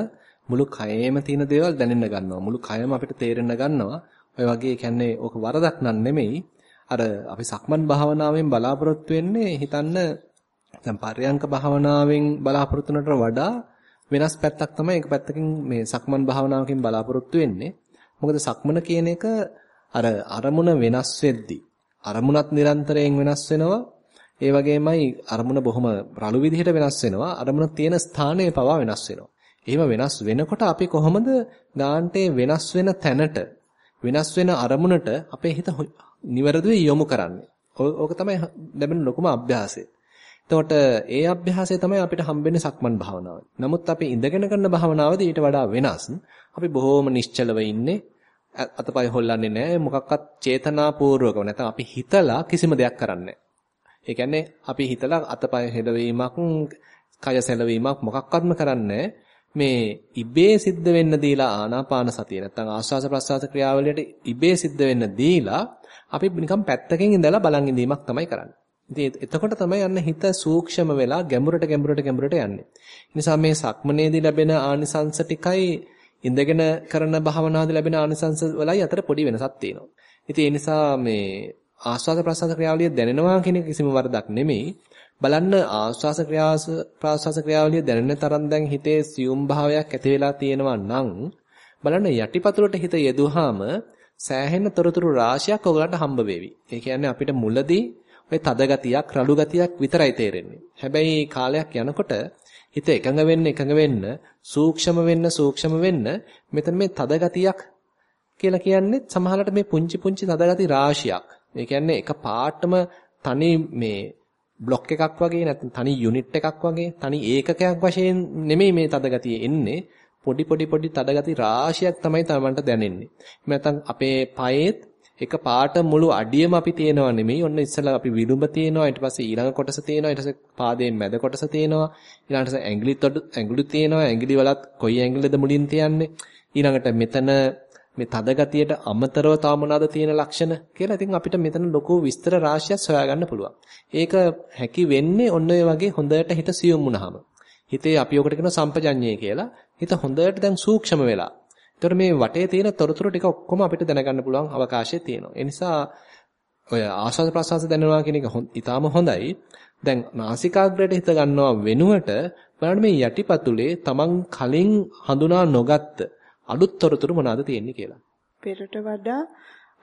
මුළු කයෙම තියෙන දේවල් දැනෙන්න ගන්නවා. මුළු කයම අපිට තේරෙන්න ගන්නවා. ඔය වගේ කියන්නේ ඕක වරදක් නන් නෙමෙයි. අර අපි සක්මන් භාවනාවෙන් බලාපොරොත්තු වෙන්නේ හිතන්න දැන් පර්යංක භාවනාවෙන් බලාපොරොත්තු වඩා වෙනස් පැත්තක් තමයි එක පැත්තකින් මේ සක්මන් භාවනාවකින් බලාපොරොත්තු වෙන්නේ. මොකද සක්මන කියන එක අර අරමුණ වෙනස් වෙද්දී අරමුණත් නිරන්තරයෙන් වෙනස් වෙනවා. ඒ වගේමයි අරමුණ බොහොම රළු විදිහට වෙනස් වෙනවා. අරමුණ තියෙන ස්ථානය පවා වෙනස් වෙනවා. එහෙම වෙනස් වෙනකොට අපි කොහොමද ගාන්ටේ වෙනස් වෙන තැනට වෙනස් වෙන අරමුණට අපේ හිත නිවැරදිව යොමු කරන්නේ. ඕක තමයි ලැබෙන ලොකුම අභ්‍යාසය. එතකොට ඒ අභ්‍යාසය තමයි අපිට හම්බෙන්නේ සක්මන් භාවනාව. නමුත් අපි ඉඳගෙන කරන භාවනාවද ඊට වඩා වෙනස්. අපි බොහොම නිශ්චලව ඉන්නේ. අතපය හොල්ලන්නේ නැහැ. මොකක්වත් චේතනාපූර්වකව නැත්නම් අපි හිතලා කිසිම දෙයක් කරන්නේ ඒ කියන්නේ අපි හිතලා අතපය හෙලවීමක්, කය සැලවීමක් මොකක්වත්ම කරන්නේ මේ ඉබේ සිද්ධ වෙන්න දීලා ආනාපාන සතිය නැත්නම් ආස්වාස ප්‍රස්වාස ක්‍රියාවලියට ඉබේ සිද්ධ වෙන්න දීලා අපි නිකන් පැත්තකින් ඉඳලා බලන් ඉඳීමක් තමයි කරන්නේ. ඉතින් එතකොට තමයි යන්න හිත සූක්ෂම වෙලා ගැඹුරට ගැඹුරට ගැඹුරට යන්නේ. නිසා මේ සක්මනේදී ලැබෙන ආනිසංස ටිකයි ඉඳගෙන කරන භාවනාවේදී ලැබෙන ආනිසංස වලයි අතර පොඩි වෙනසක් තියෙනවා. ඉතින් ඒ නිසා මේ ආස්වාද ප්‍රසආස ක්‍රියාවලිය දැනෙනවා කියන කිසිම වරදක් නෙමෙයි. බලන්න ආස්වාස ක්‍රියාස ප්‍රාස්වාස ක්‍රියාවලිය දැනෙන තරම් දැන් හිතේ සියුම් භාවයක් ඇති වෙලා තියෙනවා නම් බලන්න යටිපතුලට හිත යෙදුවාම සෑහෙන තොරතුරු රාශියක් ඔයගලන්ට හම්බ වෙවි. ඒ කියන්නේ අපිට මුලදී ඔය තද ගතියක්, රළු ගතියක් විතරයි තේරෙන්නේ. හැබැයි කාලයක් යනකොට හිත එකඟ වෙන්න එකඟ වෙන්න, සූක්ෂම වෙන්න සූක්ෂම වෙන්න මෙතන මේ තද ගතියක් කියලා කියන්නේ සමහරවිට මේ පුංචි පුංචි තද ගති රාශියක්. ඒ කියන්නේ එක පාටම තනි මේ બ્લોක් එකක් වගේ නැත්නම් තනි යුනිට් එකක් වගේ තනි ඒකකයක් වශයෙන් නෙමෙයි මේ තද ගතිය එන්නේ. පොඩි පොඩි පොඩි තද ගති රාශියක් තමයි තමන්ට දැනෙන්නේ. නැත්නම් අපේ පයේත් එක පාට මුළු අඩියම අපි තියෙනවා නෙමෙයි. ඔන්න ඉස්සෙල්ලා අපි විලුඹ තියෙනවා. ඊට පස්සේ ඊළඟ කොටස තියෙනවා. ඊට පස්සේ පාදයේ මැද කොටස තියෙනවා. ඊළඟට ඇඟිලි තොඩු ඇඟිලි තියෙනවා. ඇඟිලි වලත් කොයි ඇඟිල්ලද මුලින් තියන්නේ. ඊළඟට මෙතන මේ තද ගතියට අමතරව තව මොනවාද තියෙන ලක්ෂණ කියලා ඉතින් අපිට මෙතන ලොකු විස්තර රාශියක් සොයාගන්න පුළුවන්. ඒක හැකි වෙන්නේ ඔන්න ඔය වගේ හොඳට හිත සියුම් වුණාම. හිතේ අපි ඔකට කියන සම්පජඤ්ඤය කියලා. හිත හොඳට දැන් සූක්ෂම වෙලා. ඒතර මේ වටේ තියෙන තොරතුරු ටික ඔක්කොම අපිට දැනගන්න පුළුවන් අවකාශය තියෙනවා. ඒ නිසා ඔය ආස්වාද ප්‍රසවාස දැනනවා කියන එක ඊටාම හොඳයි. දැන් නාසිකාග්‍රයට හිත ගන්නවා වෙනුවට බලන්න මේ යටිපතුලේ Taman කලින් හඳුනා නොගත්ත අලුත් තොරතුරු මොනවාද තියෙන්නේ කියලා. පෙරට වඩා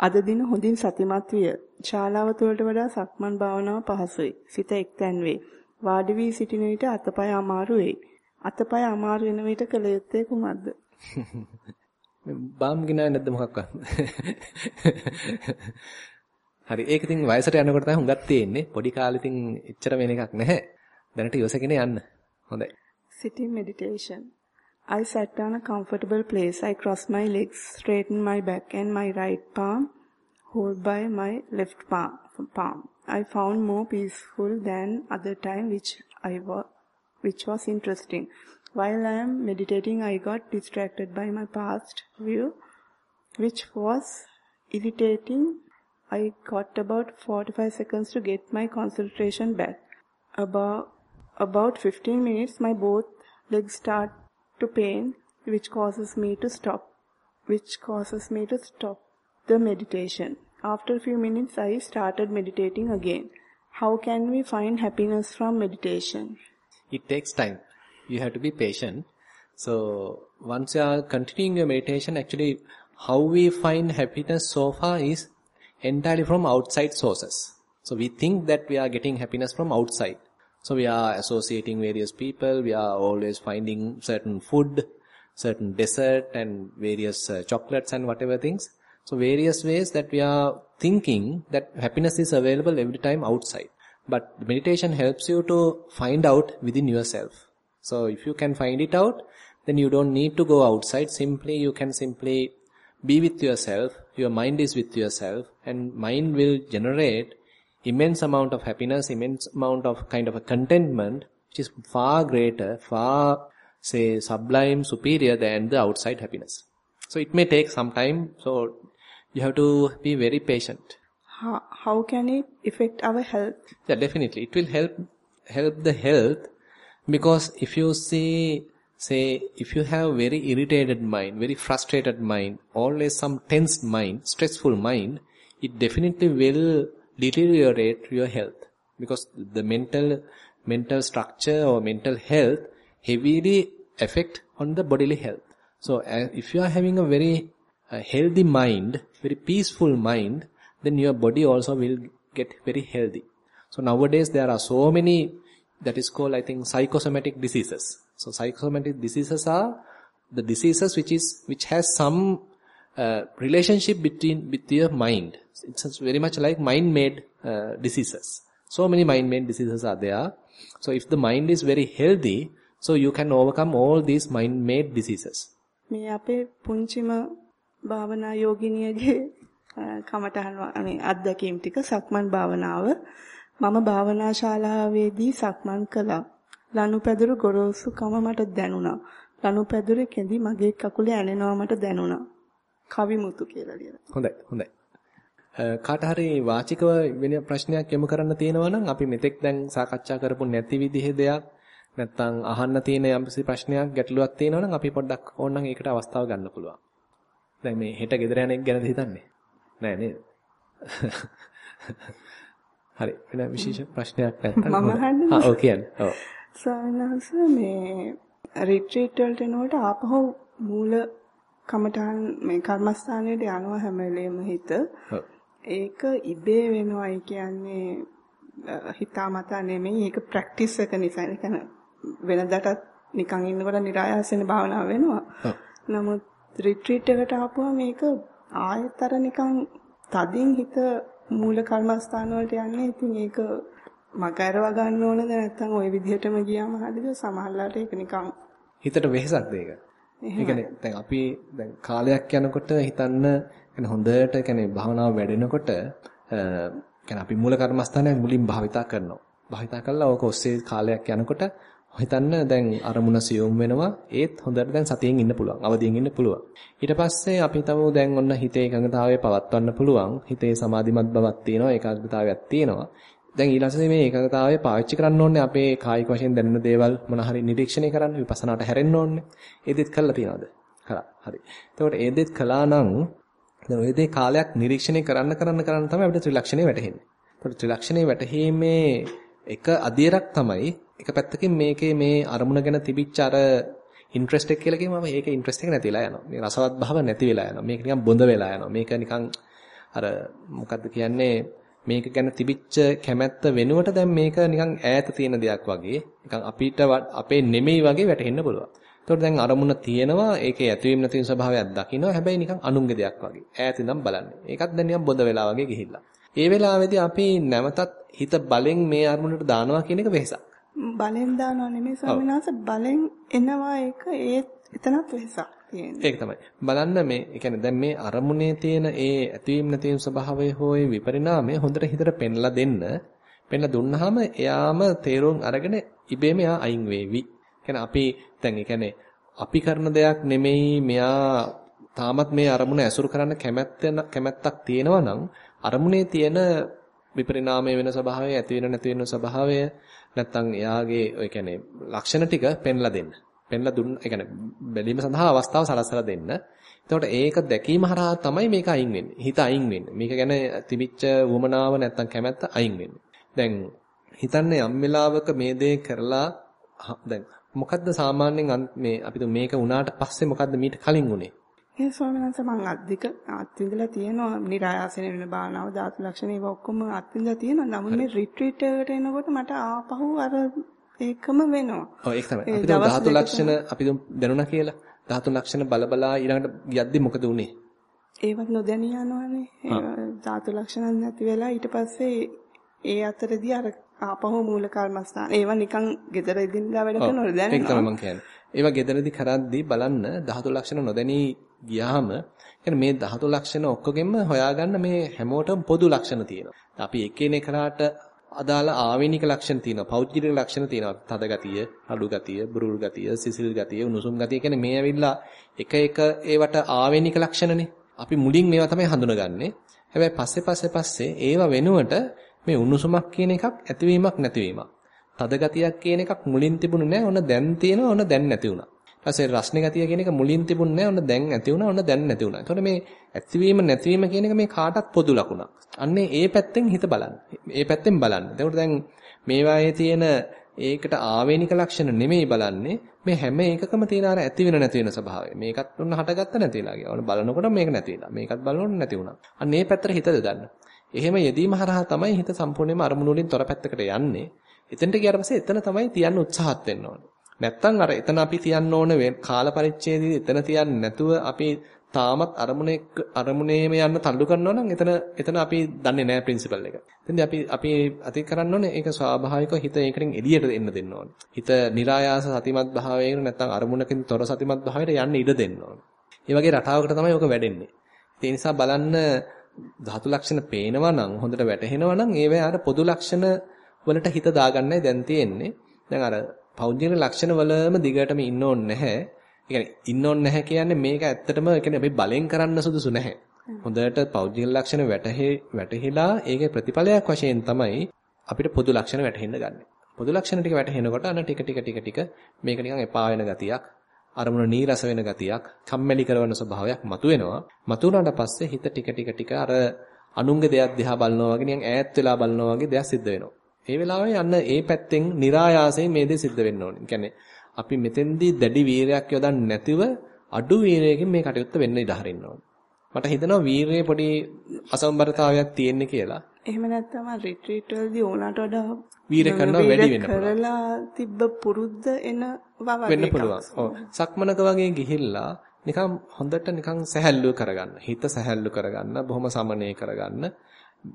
අද දින හොඳින් සතිමත් විය. ශාලාව තුළට වඩා සක්මන් භාවනාව පහසුයි. සිත එක්තැන් වේ. වාඩි වී සිටින විට අතපය අමාරු වෙයි. අතපය අමාරු වෙන විට කළ යුත්තේ කුමක්ද? බාම් ගිනාවේ නැද්ද මොකක්වත්? හරි ඒක ඉතින් වයසට යනකොට තමයි හුඟක් තියෙන්නේ. පොඩි කාලේ ඉතින් එච්චර වෙන එකක් නැහැ. දැනට ඉවසගෙන යන්න. හොඳයි. Sitting meditation. I sat down a comfortable place. I crossed my legs, straightened my back and my right palm hold by my left palm. palm. I found more peaceful than other time which I was which was interesting. While I am meditating, I got distracted by my past view, which was irritating. I got about 45 seconds to get my concentration back. About, about 15 minutes, my both legs start to pain, which causes me to stop, which causes me to stop the meditation. After a few minutes, I started meditating again. How can we find happiness from meditation? It takes time you have to be patient. So once you are continuing your meditation, actually how we find happiness so far is entirely from outside sources. So we think that we are getting happiness from outside. So we are associating various people, we are always finding certain food, certain dessert and various uh, chocolates and whatever things. So various ways that we are thinking that happiness is available every time outside. But meditation helps you to find out within yourself. So if you can find it out, then you don't need to go outside. Simply you can simply be with yourself. Your mind is with yourself and mind will generate immense amount of happiness, immense amount of kind of a contentment, which is far greater, far say sublime, superior than the outside happiness. So it may take some time. So you have to be very patient. How, how can it affect our health? Yeah, definitely. It will help help the health because if you see, say, if you have very irritated mind, very frustrated mind, always some tensed mind, stressful mind, it definitely will deteriorate your health. Because the mental, mental structure or mental health heavily affect on the bodily health. So uh, if you are having a very uh, healthy mind, very peaceful mind, then your body also will get very healthy. So nowadays there are so many that is called I think psychosomatic diseases. So psychosomatic diseases are the diseases which is which has some uh, relationship between with your mind. It's very much like mind-made uh, diseases. So many mind-made diseases are there. So if the mind is very healthy, so you can overcome all these mind-made diseases. මේ අපේ පුංචිම භාවනා යෝගිනියගේ uh, කමටහන් මේ අත්දැකීම් ටික සක්මන් භාවනාව මම භාවනා ශාලාවේදී සක්මන් කළා. ලනුපැදුරු ගොරෝසුකම මට දැනුණා. ලනුපැදුරේ කෙඳි මගේ කකුලේ ඇනෙනවා මට දැනුණා. කවිමුතු කියලා ලියලා. හොඳයි හොඳයි. කාට හරි වාචිකව වෙන ප්‍රශ්නයක් යොමු කරන්න තියෙනවා නම් අපි මෙතෙක් දැන් සාකච්ඡා කරපු නැති විදිහේ දෙයක් නැත්නම් අහන්න තියෙන යම්කිසි ප්‍රශ්නයක් ගැටලුවක් තියෙනවා නම් අපි පොඩ්ඩක් ඕනනම් ඒකට අවස්ථාව ගන්න පුළුවන්. දැන් මේ හෙට ගෙදර යන එක ගැනද හිතන්නේ? නෑ නේද? හරි වෙන විශේෂ ප්‍රශ්නයක් නැත්නම් මම අහන්නේ ආ ඔව් කියන්නේ. ඔව්. සානහස මේ රිට්‍රීට් වලට එනකොට ආපහු මූල කමඨාන් මේ කර්මස්ථානයට යනවා හැම වෙලේම හිත. ඒක ඉබේ වෙනවා. ඒ කියන්නේ හිතාමතා නෙමෙයි. ඒක ප්‍රැක්ටිස් එක නිසා. ඒ කියන්නේ වෙනදටත් නිකන් ඉන්නකොට નિરાයාසෙන භාවනාව වෙනවා. නමුත් රිට්‍රීට් එකට ආපුවා මේක ආයතර නිකන් තදින් හිත මූල කර්මස්ථාන වලට යන්නේ. ඉතින් ඒක මකරව ගන්න ඕනද නැත්නම් ওই විදිහටම ගියාම හරියද? සමහරලාට ඒක නිකන් හිතට වෙහසක්ද ඒක? ඒ කියන්නේ දැන් අපි දැන් කාලයක් යනකොට හිතන්න يعني හොඳට يعني භාවනාව වැඩෙනකොට يعني අපි මූල කර්මස්ථානය මුලින් භාවිතා කරනවා. භාවිතා කළා ඕක ඔස්සේ කාලයක් යනකොට හිතන්න දැන් අරමුණ සියුම් වෙනවා. ඒත් හොඳට දැන් සතියෙන් ඉන්න පුළුවන්. අවදියෙන් ඉන්න පුළුවන්. ඊට පස්සේ අපි තමු දැන් ඔන්න හිතේ එකඟතාවය පවත්වන්න පුළුවන්. හිතේ සමාධිමත් බවක් තියෙනවා ඒකාග්‍රතාවයක් තියෙනවා. දැන් ඊළඟට මේ ඒකාග්‍රතාවය පාවිච්චි කරන්න ඕනේ අපේ කායික වශයෙන් දැනෙන දේවල් මොන හරි නිරීක්ෂණය කරන්න විපස්සනාට හැරෙන්න ඕනේ. ඒ දෙත් කළා තියනවද? හරි හරි. එතකොට ඒ දෙත් කළා නම් දැන් ඔය දේ කාලයක් නිරීක්ෂණය කරන්න කරන්න කරන්න තමයි අපිට ත්‍රිලක්ෂණේ වැටහෙන්නේ. එතකොට ත්‍රිලක්ෂණේ වැටහීමේ එක අධියරක් තමයි එක පැත්තකින් මේකේ මේ අරමුණ ගැන තිබිච්ච අර ඉන්ට්‍රෙස්ට් එක කියලා කියමම ඒකේ ඉන්ට්‍රෙස්ට් එක නැති වෙලා යනවා. මේ රසවත් භාව නැති වෙලා යනවා. මේක නිකන් බොඳ වෙලා යනවා. මේක නිකන් අර මොකද්ද කියන්නේ මේක ගැන තිබිච්ච කැමැත්ත වෙනුවට දැන් මේක නිකන් ඈත තියෙන දෙයක් වගේ නිකන් අපිට අපේ නෙමෙයි වගේ වැටහෙන්න පුළුවන්. ඒතකොට දැන් අරමුණ තියෙනවා ඒකේ ඇතිවීම නැතිවීම ස්වභාවයක් දකිනවා. හැබැයි නිකන් අනුන්ගේ දෙයක් වගේ. ඈත ඉඳන් බලන්නේ. ඒකත් දැන් නිකන් බොඳ වෙලා වගේ ගිහිල්ලා. ඒ වෙලාවේදී අපි නැවතත් හිත බලෙන් මේ අරමුණට දානවා කියන එක වෙහසක්. බලෙන් දානවා නෙමෙයි ස්වාමීන් වහන්සේ බලෙන් එනවා ඒක ඒ එතනත් වෙහසක් තියෙනවා. ඒක තමයි. බලන්න මේ කියන්නේ දැන් මේ අරමුණේ තියෙන ඒ ඇතිවීම නැතිවීම ස්වභාවය හෝ ඒ විපරිණාමය හොඳට හිතට පෙන්ලා දෙන්න. පෙන්ලා දුන්නාම එයාම තේරුම් අරගෙන ඉබේම එයා අයින් වේවි. කියන්නේ අපි දැන් කියන්නේ අපි කරන දෙයක් නෙමෙයි මෙයා තාමත් මේ අරමුණ ඇසුරු කරන්න කැමැත්ත කැමැත්තක් තියෙනවා නම් අරමුණේ තියෙන විපරිණාමය වෙන ස්වභාවය ඇති වෙන නැති වෙන ස්වභාවය නැත්තම් එයාගේ ඔය කියන්නේ ලක්ෂණ ටික පෙන්ලා දෙන්න. පෙන්ලා දුන්න ඒ කියන්නේ බැලීම සඳහා අවස්ථාව සලස්සලා දෙන්න. එතකොට ඒක දැකීම හරහා තමයි මේක අයින් වෙන්නේ. හිත අයින් වෙන්නේ. මේක ගැන තිබිච්ච වමනාව නැත්තම් කැමැත්ත අයින් වෙන්නේ. දැන් හිතන්නේ යම් වෙලාවක මේ දේ කරලා දැන් මොකද්ද සාමාන්‍යයෙන් මේ අපි මේක උනාට පස්සේ මොකද්ද මීට කලින් උනේ? ඒ ස්වාමීන් වහන්සේ මම අද්දික අත්විඳලා තියෙනවා નિરાයාසන වෙන භාවනාව ධාතු ලක්ෂණ ඒවා ඔක්කොම අත්විඳලා තියෙනවා. නමුත් මේ රිට්‍රීට් එකට එනකොට මට ආපහු අර ඒකම වෙනවා. ඔව් ඒක තමයි. අපිට ධාතු ලක්ෂණ අපි දැනුණා කියලා. ධාතු ලක්ෂණ බලබලා ඊළඟට යද්දි මොකද උනේ? ඒවත් නොදැනී යනවානේ. ධාතු ලක්ෂණ නැති වෙලා ඊට පස්සේ ඒ අතරදී අර ආපහු මූල කර්මස්ථාන. ඒවා නිකන් gedara ඉදින්දා වැඩ කරනවල දැනෙනවා. ඒක තමයි මම කියන්නේ. ඒවා gederedi කරද්දී බලන්න ධාතු ලක්ෂණ නොදැනී ගියාම يعني මේ ධාතු ලක්ෂණ ඔක්කොගෙම හොයාගන්න මේ හැමෝටම පොදු ලක්ෂණ තියෙනවා. අපි එකිනෙකාට අදාළ ආවේනික ලක්ෂණ තියෙනවා. පෞද්ගලික ලක්ෂණ තියෙනවා. තද ගතිය, අඩු ගතිය, බුරුල් ගතිය, සිසිල් ගතිය, උණුසුම් ගතිය කියන්නේ මේ ඇවිල්ලා එක එක ඒවට ආවේනික ලක්ෂණනේ. අපි මුලින් මේවා තමයි හඳුනගන්නේ. හැබැයි පස්සේ පස්සේ පස්සේ ඒවා වෙනුවට මේ උණුසුමක් කියන එකක් ඇතිවීමක් නැතිවීමක්. තද ගතියක් කියන එකක් මුලින් තිබුණේ නැහැ. ඔන්න දැන් තියෙනවා. ඔන්න දැන් නැති වුණා. ඊපස්සේ රස්නේ ගතිය කියන එක මුලින් තිබුණේ නැහැ. ඔන්න දැන් ඇති වුණා. ඔන්න දැන් නැති වුණා. එතකොට මේ ඇතිවීම නැතිවීම කියන එක මේ කාටත් පොදු ලකුණක්. අන්නේ ඒ පැත්තෙන් හිත බලන්න. ඒ පැත්තෙන් බලන්න. එතකොට දැන් මේවායේ තියෙන ඒකට ආවේනික ලක්ෂණ නෙමෙයි බලන්නේ මේ හැම එකකම තියෙන අර ඇති වෙන නැති වෙන ස්වභාවය. මේකත් ඔන්න හටගත්ත නැතිලා ගියා. ඔන්න බලනකොට මේක නැති වෙලා. මේකත් බලනකොට නැති වුණා. අන්න ඒ පැත්තට හිත දෙන්න. එහෙම යෙදීම හරහා තමයි හිත සම්පූර්ණයෙන්ම අරමුණු වලින් තොර පැත්තකට යන්නේ. එතනට ගියාට පස්සේ එතන තමයි තියන්න උත්සාහත් වෙන්න ඕනේ. නැත්තම් අර එතන අපි තියන්න ඕන කාල පරිච්ඡේදයේදී එතන තියන්නේ නැතුව අපි තාමත් අරමුණේ අරමුණේම යන්න තල්ලු කරනවා නම් එතන එතන අපි දන්නේ නැහැ ප්‍රින්සිපල් එක. එතෙන්දී අපි අපි අති කරන්න ඕනේ ඒක ස්වාභාවිකව හිත ඒකෙන් එළියට එන්න දෙන්න ඕනේ. හිත નિરાයාස සතිමත් භාවයෙන් නැත්තම් අරමුණකින් තොර සතිමත් භාවයට යන්න ඉඩ දෙන්න ඕනේ. මේ වගේ රටාවකට තමයි ඔක වැඩෙන්නේ. ඒ නිසා බලන්න ධාතු ලක්ෂණ පේනවා නම් හොඳට වැටහෙනවා නම් ඒවැ අර පොදු ලක්ෂණ වලට හිත දාගන්නයි දැන් තියෙන්නේ. දැන් අර පෞද්ගලික ලක්ෂණ වලම දිගටම ඉන්න ඕනේ නැහැ. ඒ කියන්නේ ඉන්න ඕනේ නැහැ කියන්නේ මේක ඇත්තටම ඒ කියන්නේ අපි බලෙන් කරන්න සුදුසු නැහැ. හොඳට පෞද්ගලික ලක්ෂණ වැටහි වැටහිලා ඒකේ ප්‍රතිඵලයක් වශයෙන් තමයි අපිට පොදු ලක්ෂණ වැටහෙන්න ගන්න. පොදු ලක්ෂණ ටික වැටහෙනකොට අන ටික ටික ටික ටික මේක නිකන් එපා වෙන ගතියක්, අරමුණ නීරස වෙන ගතියක්, කම්මැලි කරන ස්වභාවයක් මතුවෙනවා. මතුවනාට පස්සේ හිත ටික ටික ටික අර අනුන්ගේ දෙයක් දිහා බලනවා වගේ නිකන් ඈත් වෙලා බලනවා වගේ දෙයක් සිද්ධ වෙනවා. ඒ වෙලාවේ යන්න ඒ පැත්තෙන් નિરાයාසයෙන් මේ දේ සිද්ධ වෙන්න ඕනේ. කියන්නේ අපි මෙතෙන්දී දැඩි වීරයක් යොදන්නේ නැතිව අඩු වීරයකින් මේ කටයුත්ත වෙන්න ඉඩ හරින්න ඕනේ. මට හිතෙනවා වීරයේ පොඩි අසම්බරතාවයක් තියෙන්නේ කියලා. එහෙම නැත්නම් රිට්‍රීට් වලදී ඕනට වඩා වීර කරනවා වැඩි වෙන්න පුළුවන්. කරලා තිබ්බ පුරුද්ද එන බව වෙන්න පුළුවන්. ඔව්. සක්මනක වගේ ගිහිල්ලා නිකන් හොඳට නිකන් සැහැල්ලු කරගන්න. හිත සැහැල්ලු කරගන්න, බොහොම සමනය කරගන්න.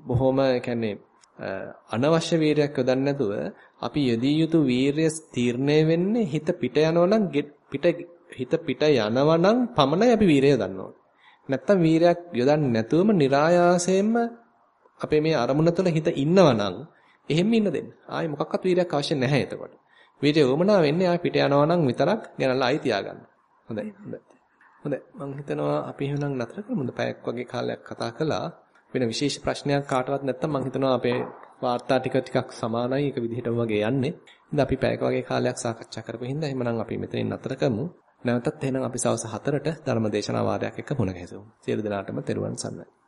බොහොම කියන්නේ අනවශ්‍ය වීරයක් යොදන්නේ නැතුව අපි යෙදී යුතු වීරය තීරණය වෙන්නේ හිත පිට යනවා නම් පිට හිත පිට යනවා නම් පමණයි අපි වීරය යොදන්න ඕනේ. නැත්තම් වීරයක් යොදන්නේ නැතුවම નિરાයාසයෙන්ම අපේ මේ අරමුණ තුළ හිත ඉන්නවා නම් එහෙම ඉන්න දෙන්න. ආයි මොකක්වත් වීරයක් අවශ්‍ය නැහැ එතකොට. වීරය වමනා වෙන්නේ ආයි පිට යනවා නම් විතරක් ගෙනල්ලා ආයි තියාගන්න. හොඳයි. හොඳයි. හොඳයි. මම හිතනවා අපි එහෙනම් නතර කරමුද? පැයක් වගේ කාලයක් කතා කළා. වෙන විශේෂ ප්‍රශ්නයක් කාටවත් නැත්තම් මම හිතනවා අපේ වාර්තා ටික ටිකක් සමානයි ඒක විදිහටම වගේ යන්නේ. ඉතින් අපි පැයක වගේ කාලයක් සාකච්ඡා කරපු හින්දා එහෙමනම් අපි මෙතනින් නතර කරමු. නැවතත් එහෙනම් අපි සවස් 4ට ධර්මදේශනා වාරයක් එක්ක මුණ ගැසෙමු. සියලු දෙනාටම තෙරුවන් සරණයි.